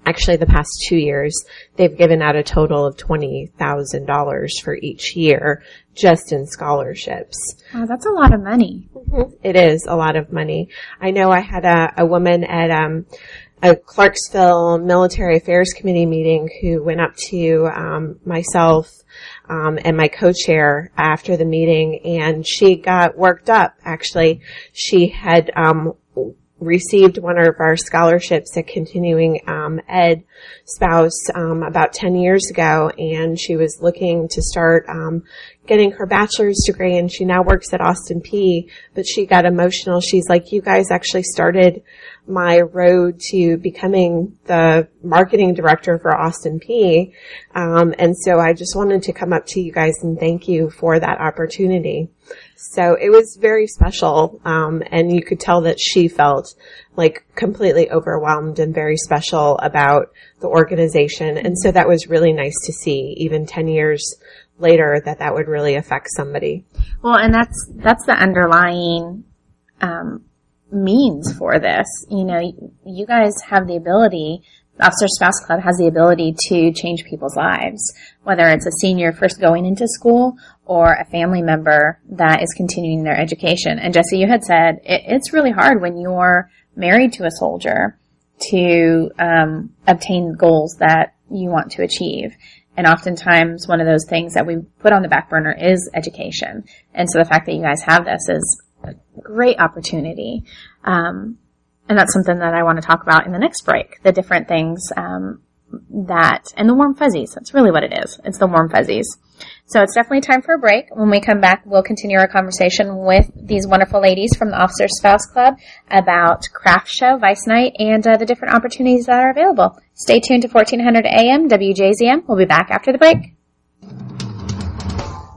Speaker 24: actually the past two years, they've given out a total of $20,000 for each year just in scholarships.
Speaker 6: Wow, that's a lot of money.
Speaker 24: Mm-hmm. It is a lot of money. I know I had a, a woman at, um, a Clarksville Military Affairs Committee meeting who went up to um, myself um, and my co-chair after the meeting, and she got worked up. Actually, she had um, received one of our scholarships at continuing um, ed spouse um, about 10 years ago and she was looking to start um, getting her bachelor's degree and she now works at Austin Peay, but she got emotional she's like you guys actually started my road to becoming the marketing director for Austin Peay. um, and so i just wanted to come up to you guys and thank you for that opportunity so it was very special, um, and you could tell that she felt like completely overwhelmed and very special about the organization. And so that was really nice to see, even 10 years later, that that would really affect somebody.
Speaker 6: Well, and that's, that's the underlying, um, means for this. You know, you guys have the ability Officer Spouse Club has the ability to change people's lives, whether it's a senior first going into school or a family member that is continuing their education. And Jesse, you had said it, it's really hard when you're married to a soldier to um, obtain goals that you want to achieve. And oftentimes, one of those things that we put on the back burner is education. And so the fact that you guys have this is a great opportunity. Um, and that's something that I want to talk about in the next break. The different things um, that and the warm fuzzies. That's really what it is. It's the warm fuzzies. So it's definitely time for a break. When we come back, we'll continue our conversation with these wonderful ladies from the Officer Spouse Club about craft show, Vice Night, and uh, the different opportunities that are available. Stay tuned to 1400 AM WJZM. We'll be back after the break.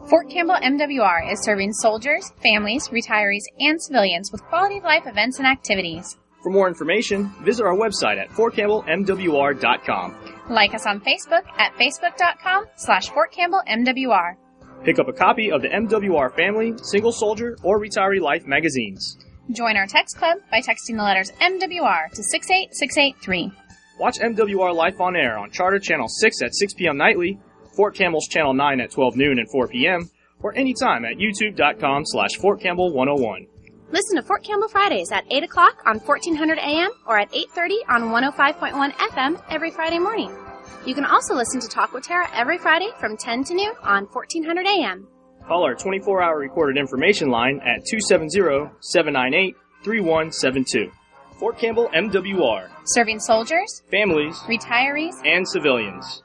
Speaker 6: Fort Campbell MWR is serving soldiers, families, retirees, and civilians with quality of life events and activities.
Speaker 12: For more information, visit our website at fortcampbellmwr.com.
Speaker 6: Like us on Facebook at facebook.com slash fortcampbellmwr.
Speaker 12: Pick up a copy of the MWR Family, Single Soldier, or Retiree Life magazines.
Speaker 6: Join our text club by texting the letters MWR to 68683.
Speaker 12: Watch MWR Life on air on Charter Channel 6 at 6 p.m. nightly, Fort Campbell's Channel 9 at 12 noon and 4 p.m., or anytime at youtube.com slash Fort fortcampbell101.
Speaker 6: Listen to Fort Campbell Fridays at 8 o'clock on 1400 AM or at 8.30 on 105.1 FM every Friday morning. You can also listen to Talk with Tara every Friday from 10 to noon on 1400 AM.
Speaker 12: Call our 24-hour recorded information line at 270-798-3172. Fort Campbell MWR.
Speaker 6: Serving soldiers,
Speaker 12: families,
Speaker 6: retirees,
Speaker 12: and civilians.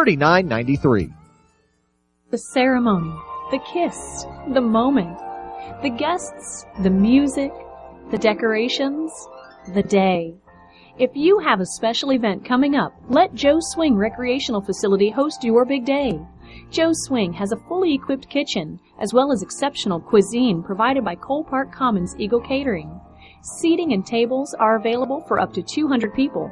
Speaker 8: 3993.
Speaker 7: The ceremony, the kiss, the moment, the guests, the music, the decorations, the day. If you have a special event coming up, let Joe Swing Recreational Facility host your big day. Joe Swing has a fully equipped kitchen, as well as exceptional cuisine provided by Cole Park Commons Eagle Catering. Seating and tables are available for up to 200 people.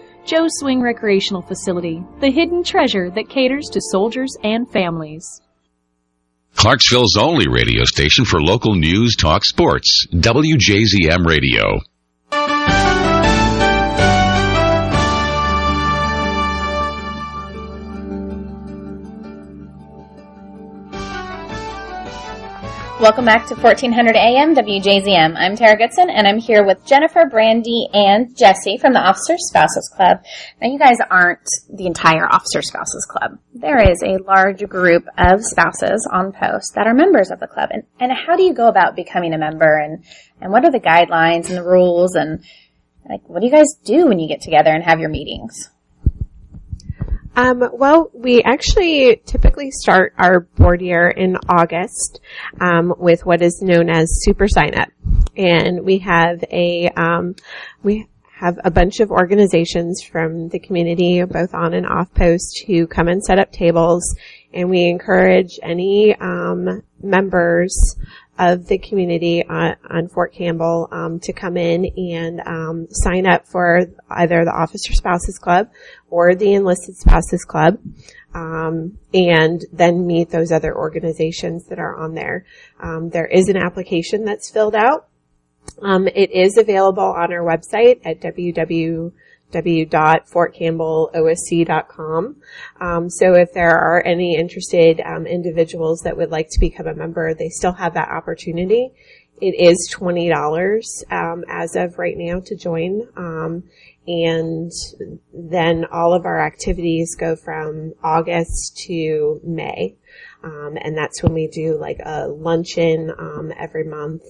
Speaker 7: Joe's Swing Recreational Facility, the hidden treasure that caters to soldiers and families.
Speaker 9: Clarksville's only radio station for local news, talk, sports. WJZM Radio.
Speaker 6: Welcome back to 1400 AM WJZM. I'm Tara Goodson and I'm here with Jennifer, Brandy, and Jesse from the Officer Spouses Club. Now you guys aren't the entire Officer Spouses Club. There is a large group of spouses on post that are members of the club. And, and how do you go about becoming a member and, and what are the guidelines and the rules and like what do you guys do when you get together and have your meetings?
Speaker 24: Um, well, we actually typically start our board year in August um, with what is known as Super Sign Up, and we have a um, we have a bunch of organizations from the community, both on and off post, who come and set up tables, and we encourage any um, members of the community on, on Fort Campbell um, to come in and um, sign up for either the Officer Spouses Club or the Enlisted Spouses Club, um, and then meet those other organizations that are on there. Um, there is an application that's filled out. Um, it is available on our website at www www.fortcampbellosc.com. Um, so if there are any interested um, individuals that would like to become a member, they still have that opportunity. It is twenty dollars um, as of right now to join, um, and then all of our activities go from August to May. Um, and that's when we do like a luncheon um, every month.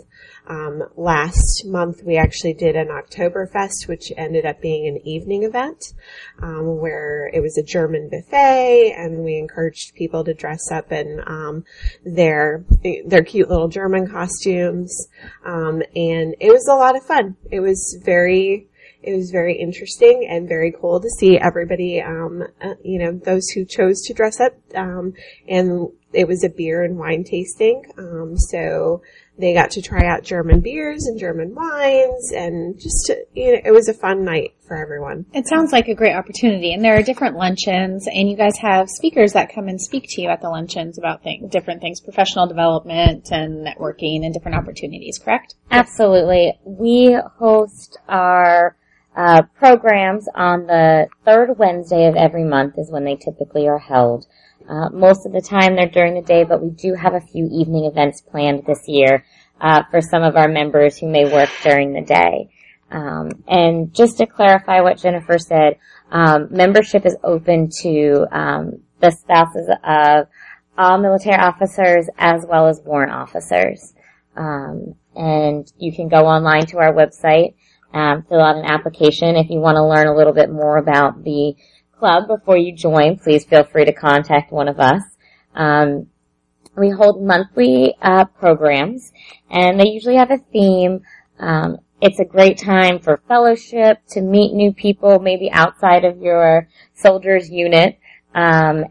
Speaker 24: Um, last month we actually did an Oktoberfest, which ended up being an evening event, um, where it was a German buffet, and we encouraged people to dress up in um, their their cute little German costumes, um, and it was a lot of fun. It was very it was very interesting and very cool to see everybody, um, uh, you know, those who chose to dress up, um, and it was a beer and wine tasting. Um, so they got to try out German beers and German wines and just, to, you know, it was a fun night for everyone.
Speaker 6: It sounds like a great opportunity and there are different luncheons and you guys have speakers that come and speak to you at the luncheons about things, different things, professional development and networking and different opportunities, correct?
Speaker 26: Absolutely. We host our uh, programs on the third Wednesday of every month is when they typically are held. Uh, most of the time they're during the day, but we do have a few evening events planned this year uh, for some of our members who may work during the day. Um, and just to clarify what Jennifer said, um, membership is open to um, the spouses of all military officers as well as warrant officers. Um, and you can go online to our website, um, fill out an application if you want to learn a little bit more about the club before you join, please feel free to contact one of us. Um, we hold monthly uh, programs, and they usually have a theme. Um, it's a great time for fellowship, to meet new people, maybe outside of your soldiers unit, Um,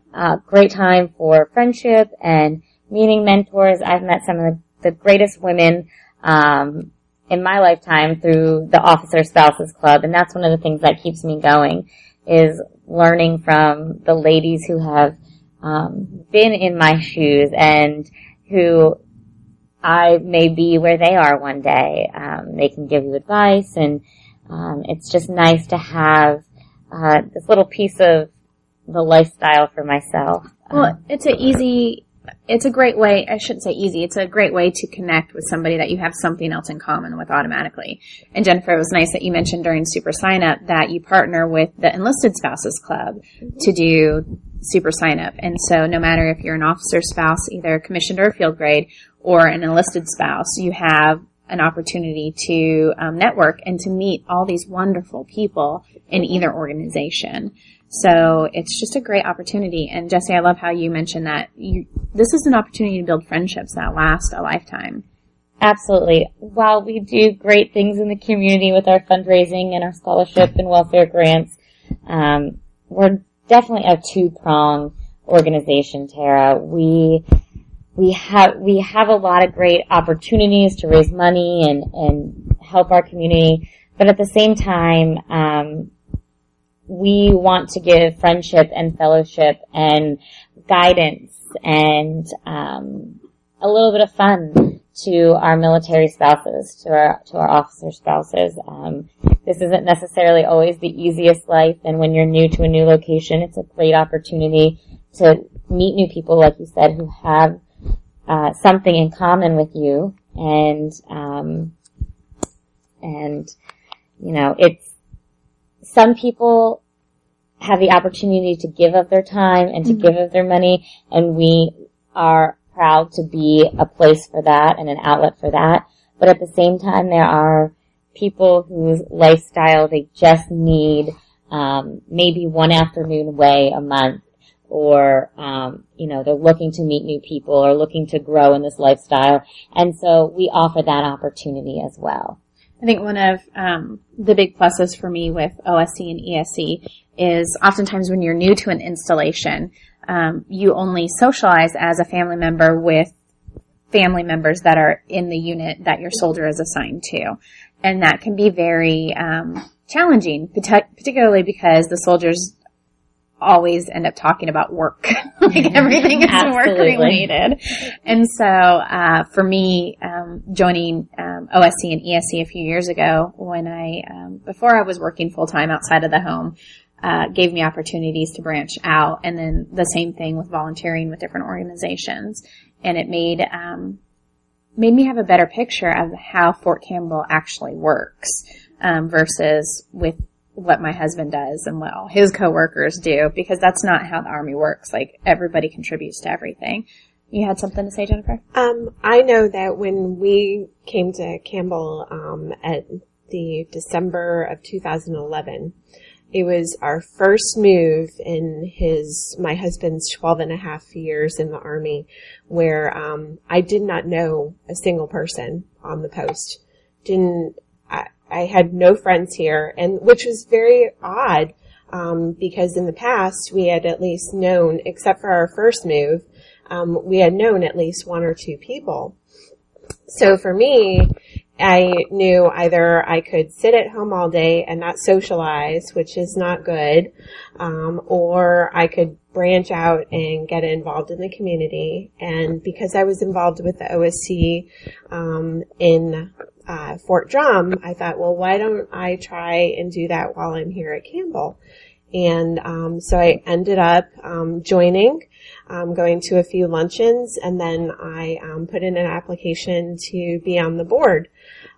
Speaker 26: great time for friendship and meeting mentors. I've met some of the, the greatest women um, in my lifetime through the Officer Spouses Club, and that's one of the things that keeps me going is learning from the ladies who have um, been in my shoes and who I may be where they are one day. Um, they can give you advice, and um, it's just nice to have uh, this little piece of the lifestyle for myself.
Speaker 6: Well, it's an easy, it's a great way, I shouldn't say easy, it's a great way to connect with somebody that you have something else in common with automatically. And Jennifer, it was nice that you mentioned during Super Sign Up that you partner with the Enlisted Spouses Club to do Super Sign Up. And so no matter if you're an officer spouse, either commissioned or field grade, or an enlisted spouse, you have an opportunity to um, network and to meet all these wonderful people in either organization. So it's just a great opportunity. And Jesse, I love how you mentioned that you, this is an opportunity to build friendships that last a lifetime.
Speaker 26: Absolutely. While we do great things in the community with our fundraising and our scholarship and welfare grants, um, we're definitely a two-pronged organization, Tara. We we have we have a lot of great opportunities to raise money and and help our community, but at the same time, um, we want to give friendship and fellowship and guidance and um, a little bit of fun to our military spouses, to our to our officer spouses. Um, this isn't necessarily always the easiest life, and when you're new to a new location, it's a great opportunity to meet new people, like you said, who have uh, something in common with you, and um, and you know, it's some people have the opportunity to give of their time and to
Speaker 6: Mhm.
Speaker 26: give of their money, and we are proud to be a place for that and an outlet for that. But at the same time, there are people whose lifestyle they just need um, maybe one afternoon away a month, or um, you know they're looking to meet new people or looking to grow in this lifestyle, and so we offer that opportunity as well.
Speaker 6: I think one of um, the big pluses for me with OSC and ESC is oftentimes when you're new to an installation, um, you only socialize as a family member with family members that are in the unit that your soldier is assigned to, and that can be very um, challenging, particularly because the soldiers always end up talking about work. *laughs* like everything is work related. And so, uh, for me, um, joining, um, OSC and ESC a few years ago when I, um, before I was working full time outside of the home, uh, gave me opportunities to branch out and then the same thing with volunteering with different organizations. And it made, um, made me have a better picture of how Fort Campbell actually works, um, versus with what my husband does and what all his coworkers do, because that's not how the Army works. Like everybody contributes to everything. You had something to say, Jennifer?
Speaker 24: Um, I know that when we came to Campbell um, at the December of 2011, it was our first move in his my husband's 12 and a half years in the army where um, I did not know a single person on the post. Didn't I, had no friends here and which was very odd um, because in the past we had at least known except for our first move um, we had known at least one or two people. So for me, I knew either I could sit at home all day and not socialize, which is not good, um, or I could branch out and get involved in the community. And because I was involved with the OSC um, in uh, Fort Drum, I thought, well, why don't I try and do that while I'm here at Campbell? And um, so I ended up um, joining, um, going to a few luncheons, and then I um, put in an application to be on the board.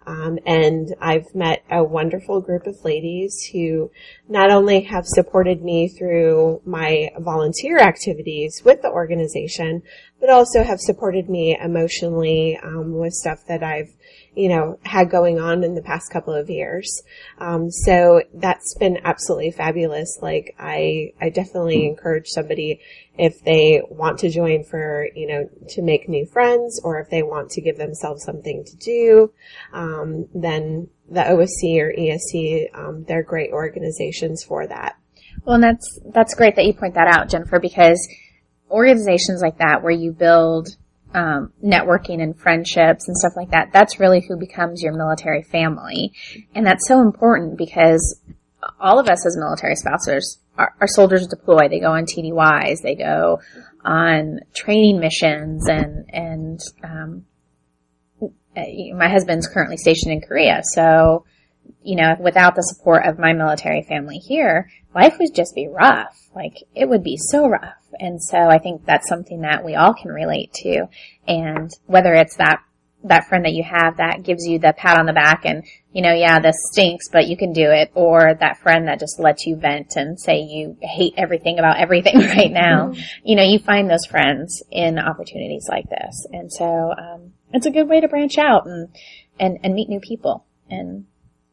Speaker 24: Um, and I've met a wonderful group of ladies who not only have supported me through my volunteer activities with the organization, but also have supported me emotionally um, with stuff that I've, you know, had going on in the past couple of years. Um, so that's been absolutely fabulous. Like I, I definitely encourage somebody if they want to join for, you know, to make new friends or if they want to give themselves something to do, um, then the OSC or ESC, um, they're great organizations for that.
Speaker 6: Well, and that's that's great that you point that out, Jennifer, because organizations like that, where you build um, networking and friendships and stuff like that, that's really who becomes your military family, and that's so important because all of us as military spouses, our, soldiers deploy. They go on TDYs, they go on training missions, and and um, uh, my husband's currently stationed in Korea, so you know, without the support of my military family here, life would just be rough. Like, it would be so rough. And so I think that's something that we all can relate to. And whether it's that, that friend that you have that gives you the pat on the back and, you know, yeah, this stinks, but you can do it, or that friend that just lets you vent and say you hate everything about everything *laughs* right now. Mm-hmm. You know, you find those friends in opportunities like this. And so, um, it's a good way to branch out and, and, and meet new people. And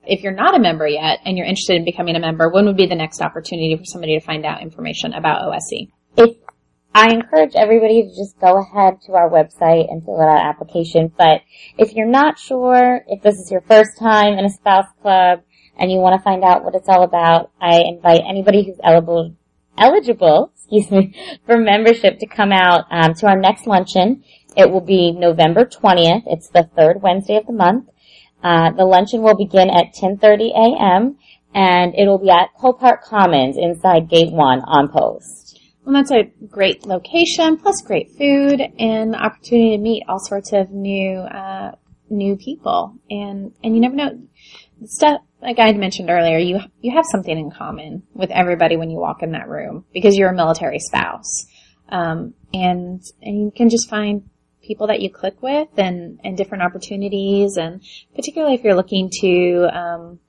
Speaker 6: if you're not a member yet and you're interested in becoming a member, when would be the next opportunity for somebody to find out information about OSC?
Speaker 26: If I encourage everybody to just go ahead to our website and fill out an application. But if you're not sure, if this is your first time in a spouse club and you want to find out what it's all about, I invite anybody who's eligible, eligible, excuse me, for membership to come out um, to our next luncheon. It will be November 20th. It's the third Wednesday of the month. Uh, the luncheon will begin at 10:30 a.m. and it'll be at Cole Park Commons inside Gate One on post.
Speaker 6: Well, that's a great location, plus great food and the opportunity to meet all sorts of new uh, new people. And and you never know stuff like I had mentioned earlier. You you have something in common with everybody when you walk in that room because you're a military spouse. Um, and and you can just find people that you click with and, and different opportunities and particularly if you're looking to um,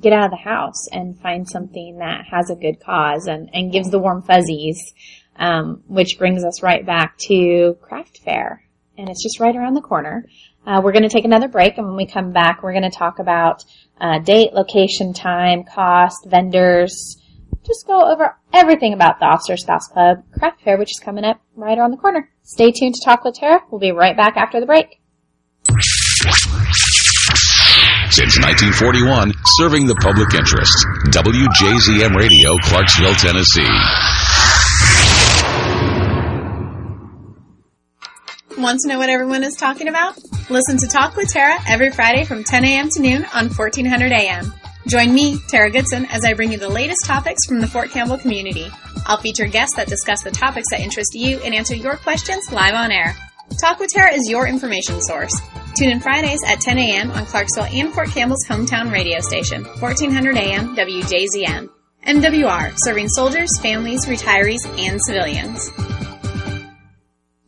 Speaker 6: get out of the house and find something that has a good cause and, and gives the warm fuzzies, um, which brings us right back to craft fair. And it's just right around the corner. Uh, we're going to take another break, and when we come back, we're going to talk about uh, date, location, time, cost, vendors, just go over everything about the Officer Spouse Club Craft Fair, which is coming up right around the corner. Stay tuned to Talk with Tara. We'll be right back after the break.
Speaker 9: Since 1941, serving the public interest. WJZM Radio, Clarksville, Tennessee.
Speaker 29: Want to know what everyone is talking about? Listen to Talk with Tara every Friday from 10 a.m. to noon on 1400 a.m. Join me, Tara Goodson, as I bring you the latest topics from the Fort Campbell community. I'll feature guests that discuss the topics that interest you and answer your questions live on air. Talk with Tara is your information source. Tune in Fridays at 10 a.m. on Clarksville and Fort Campbell's hometown radio station, 1400 a.m. WJZM. MWR, serving soldiers, families, retirees, and civilians.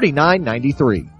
Speaker 8: 3993.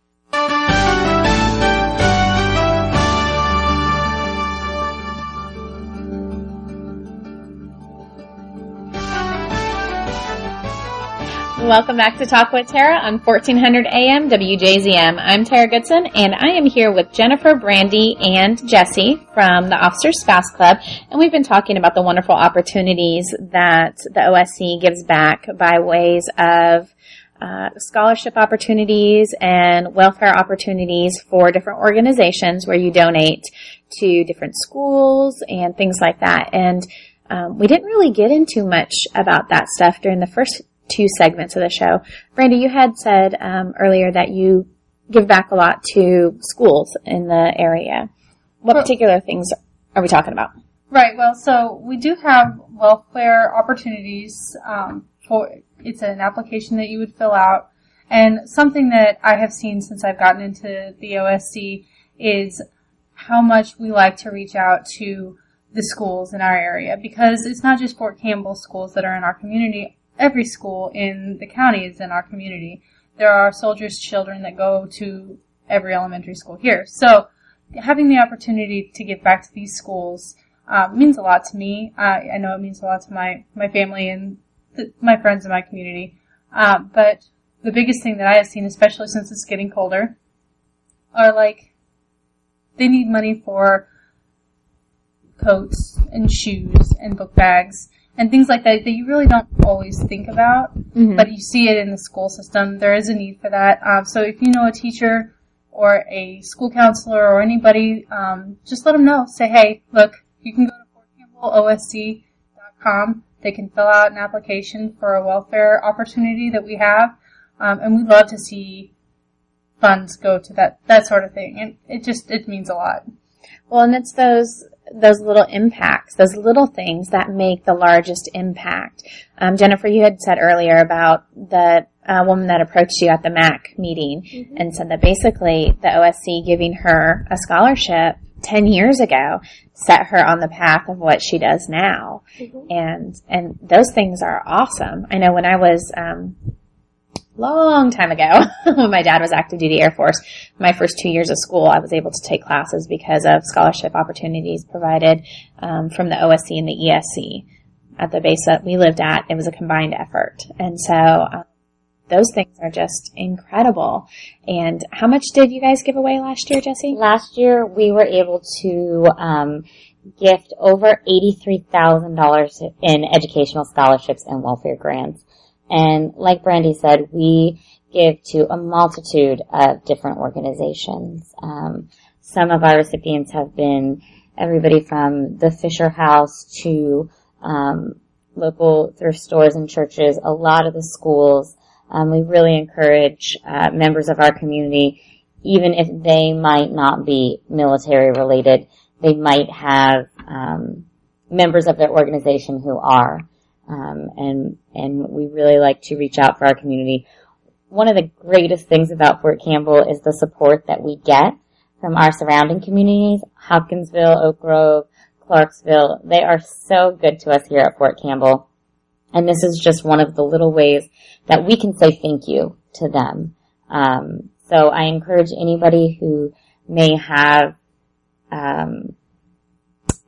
Speaker 6: Welcome back to Talk with Tara on 1400 AM WJZM. I'm Tara Goodson and I am here with Jennifer, Brandy, and Jesse from the Officer Spouse Club. And we've been talking about the wonderful opportunities that the OSC gives back by ways of uh, scholarship opportunities and welfare opportunities for different organizations where you donate to different schools and things like that. And um, we didn't really get into much about that stuff during the first two segments of the show. Brandy, you had said um, earlier that you give back a lot to schools in the area. What
Speaker 25: Well-
Speaker 6: particular things are we talking about?
Speaker 25: Right. Well, so we do have welfare opportunities um, for. It's an application that you would fill out, and something that I have seen since I've gotten into the OSC is how much we like to reach out to the schools in our area because it's not just Fort Campbell schools that are in our community. Every school in the county is in our community. There are soldiers' children that go to every elementary school here. So having the opportunity to give back to these schools uh, means a lot to me. Uh, I know it means a lot to my, my family and th- my friends in my community. Uh, but the biggest thing that I have seen, especially since it's getting colder, are like they need money for coats and shoes and book bags and things like that that you really don't always think about,
Speaker 6: Mhm.
Speaker 25: but you see it in the school system. There is a need for that. Um, so if you know a teacher or a school counselor or anybody, um, just let them know. Say, hey, look, you can go to fortcampbellosc.com. They can fill out an application for a welfare opportunity that we have, um, and we'd love to see funds go to that that sort of thing. And it just it means a lot.
Speaker 6: Well, and it's those those little impacts, those little things that make the largest impact. Um, Jennifer, you had said earlier about the uh, woman that approached you at the MAC meeting and said that basically the OSC giving her a scholarship 10 years ago set her on the path of what she does now. And, and those things are awesome. I know when I was, um, long time ago *laughs* when my dad was active duty Air Force. My first two years of school, I was able to take classes because of scholarship opportunities provided um, from the OSC and the ESC at the base that we lived at. It was a combined effort, and so um, those things are just incredible. And how much did you guys give away last year, Jesse?
Speaker 26: Last year, we were able to um, gift over $83,000 in educational scholarships and welfare grants. And like Brandy said, we give to a multitude of different organizations. Um, some of our recipients have been everybody from the Fisher House to um, local thrift stores and churches, a lot of the schools. Um, we really encourage uh, members of our community, even if they might not be military related, they might have um, members of their organization who are, um, and and we really like to reach out for our community. One of the greatest things about Fort Campbell is the support that we get from our surrounding communities, Hopkinsville, Oak Grove, Clarksville. They are so good to us here at Fort Campbell. And this is just one of the little ways that we can say thank you to them. Um, so I encourage anybody who may have um,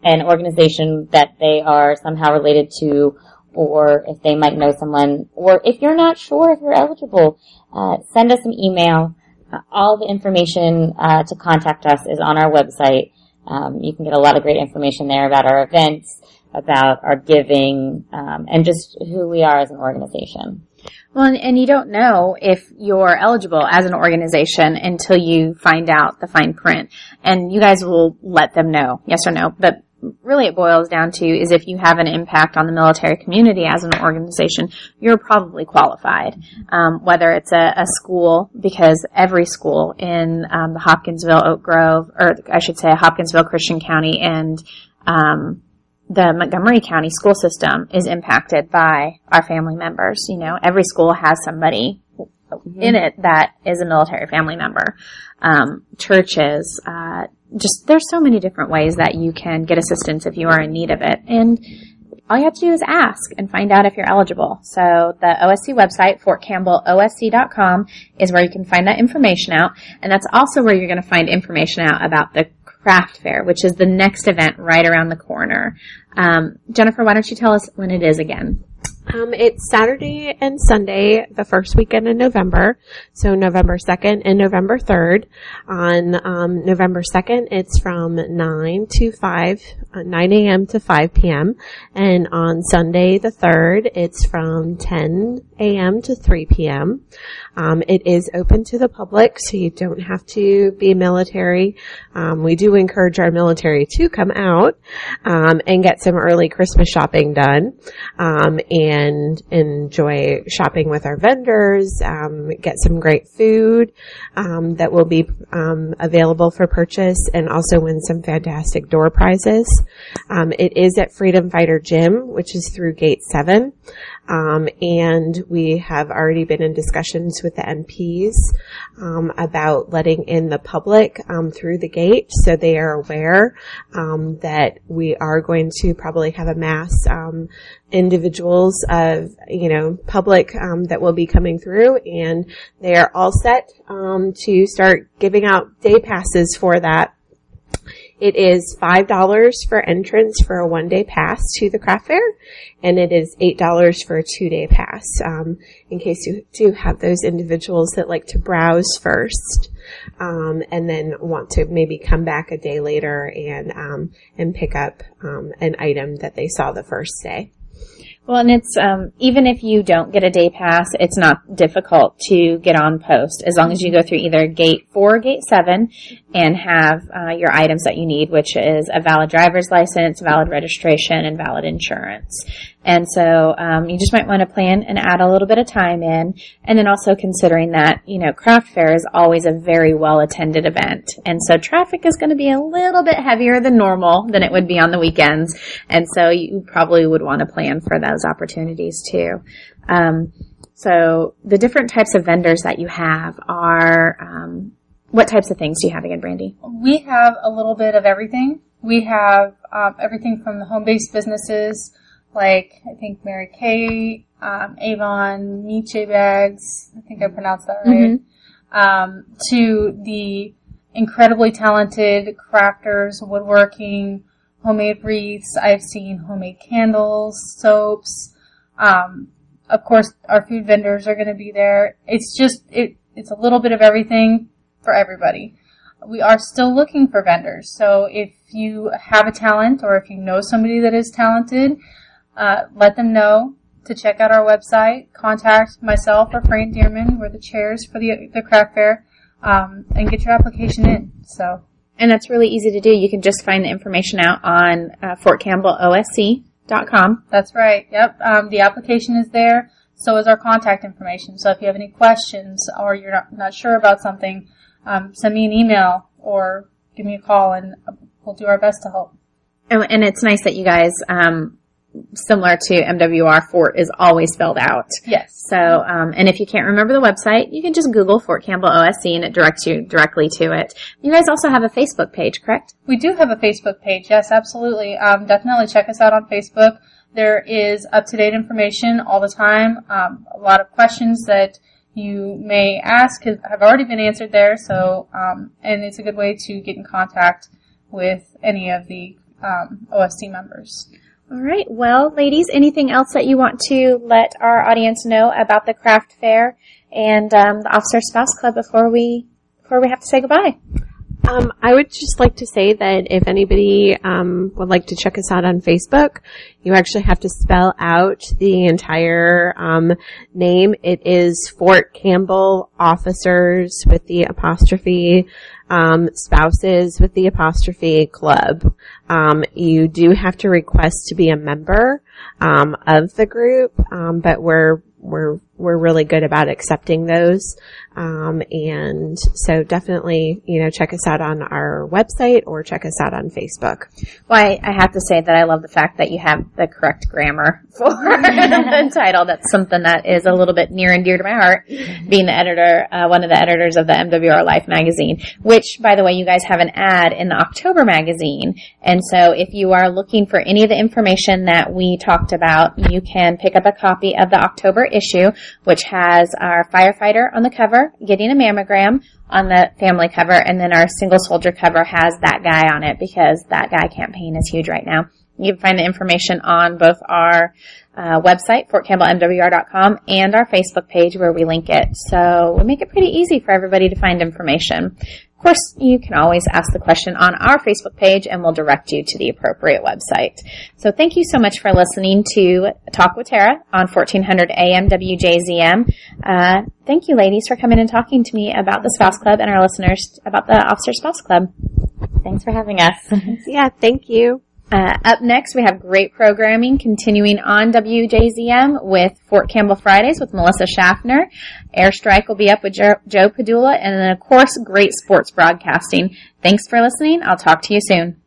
Speaker 26: an organization that they are somehow related to, or if they might know someone, or if you're not sure if you're eligible, uh, send us an email. Uh, all the information uh, to contact us is on our website. Um, you can get a lot of great information there about our events, about our giving, um, and just who we are as an organization.
Speaker 6: Well, and, and you don't know if you're eligible as an organization until you find out the fine print. And you guys will let them know, yes or no. But really it boils down to is if you have an impact on the military community as an organization, you're probably qualified. Um, whether it's a, a school, because every school in um, the Hopkinsville, Oak Grove, or I should say Hopkinsville, Christian County, and um, the Montgomery County school system is impacted by our family members. You know, every school has somebody in it that is a military family member. Um, churches, uh, just there's so many different ways that you can get assistance if you are in need of it, and all you have to do is ask and find out if you're eligible. So the OSC website, fortcampbellosc.com, is where you can find that information out, and that's also where you're going to find information out about the craft fair, which is the next event right around the corner. Um, Jennifer, why don't you tell us when it is again?
Speaker 24: Um, it's Saturday and Sunday, the first weekend in November. So November 2nd and November 3rd. On um, November 2nd, it's from 9 to 5, uh, 9 a.m. to 5 p.m. And on Sunday the 3rd, it's from 10 a.m. to 3 p.m. Um, it is open to the public, so you don't have to be military. Um, we do encourage our military to come out um, and get some early Christmas shopping done um, and enjoy shopping with our vendors, um, get some great food um, that will be um, available for purchase, and also win some fantastic door prizes. Um, it is at Freedom Fighter Gym, which is through Gate 7. Um, and we have already been in discussions with the MPs um, about letting in the public um, through the gate, so they are aware um, that we are going to probably have a mass um, individuals of you know public um, that will be coming through, and they are all set to start giving out day passes for that. It is $5 for entrance for a one day pass to the craft fair, and it is $8 for a two day pass, um, in case you do have those individuals that like to browse first, um, and then want to maybe come back a day later and, um, and pick up, um, an item that they saw the first day.
Speaker 6: Well, and it's um, even if you don't get a day pass, it's not difficult to get on post as long as you go through either gate four or gate seven and have uh, your items that you need, which is a valid driver's license, valid registration, and valid insurance. And so um, you just might want to plan and add a little bit of time in, and then also considering that you know craft fair is always a very well attended event, and so traffic is going to be a little bit heavier than normal than it would be on the weekends, and so you probably would want to plan for those opportunities too. Um, so the different types of vendors that you have are um, what types of things do you have again, Brandy?
Speaker 25: We have a little bit of everything. We have um, everything from the home-based businesses like I think Mary Kay, um, Avon, Miche bags. I think I pronounced that right.
Speaker 6: Mm-hmm.
Speaker 25: Um, to the incredibly talented crafters, woodworking, homemade wreaths. I've seen homemade candles, soaps. Um, of course, our food vendors are going to be there. It's just it. It's a little bit of everything for everybody. We are still looking for vendors. So if you have a talent or if you know somebody that is talented, uh, let them know to check out our website. Contact myself or Frank Dearman. We're the chairs for the the craft fair, um, and get your application in. So,
Speaker 6: and that's really easy to do. You can just find the information out on uh, FortCampbellOSC.com.
Speaker 25: That's right. Yep. Um, the application is there. So is our contact information. So if you have any questions or you're not, not sure about something, um, send me an email or give me a call, and we'll do our best to help.
Speaker 6: Oh, and it's nice that you guys um, similar to MWR, Fort is always spelled out.
Speaker 25: Yes.
Speaker 6: So, um, and if you can't remember the website, you can just Google Fort Campbell OSC and it directs you directly to it. You guys also have a Facebook page, correct?
Speaker 25: We do have a Facebook page. Yes, absolutely. Um, definitely check us out on Facebook. There is up-to-date information all the time. Um, a lot of questions that you may ask have already been answered there. So, um, and it's a good way to get in contact with any of the um, OSC members.
Speaker 6: All right. Well, ladies, anything else that you want to let our audience know about the craft fair and um, the Officer Spouse Club before we before we have to say goodbye?
Speaker 24: Um, I would just like to say that if anybody um, would like to check us out on Facebook, you actually have to spell out the entire um, name. It is Fort Campbell Officers with the apostrophe um, spouses with the apostrophe club. Um, you do have to request to be a member um, of the group, um, but we're we're we're really good about accepting those. Um, and so definitely, you know, check us out on our website or check us out on Facebook.
Speaker 6: Well, I, I have to say that I love the fact that you have the correct grammar *laughs* for the *laughs* title. That's something that is a little bit near and dear to my heart, being the editor, uh, one of the editors of the MWR Life magazine, which, by the way, you guys have an ad in the October magazine. And so if you are looking for any of the information that we talked about, you can pick up a copy of the October issue, which has our firefighter on the cover getting a mammogram on the family cover, and then our single soldier cover has that guy on it because that guy campaign is huge right now. You can find the information on both our uh, website, fortcampbellmwr.com, and our Facebook page where we link it. So we make it pretty easy for everybody to find information. Course, you can always ask the question on our Facebook page and we'll direct you to the appropriate website. So thank you so much for listening to Talk with Tara on 1400 AM WJZM. Uh, thank you ladies for coming and talking to me about the Spouse Club and our listeners about the Officer Spouse Club.
Speaker 26: Thanks for having us. *laughs*
Speaker 24: yeah, thank you.
Speaker 6: Uh, up next, we have great programming continuing on WJZM with Fort Campbell Fridays with Melissa Schaffner. Airstrike will be up with Joe, Joe Padula, and then, of course, great sports broadcasting. Thanks for listening. I'll talk to you soon.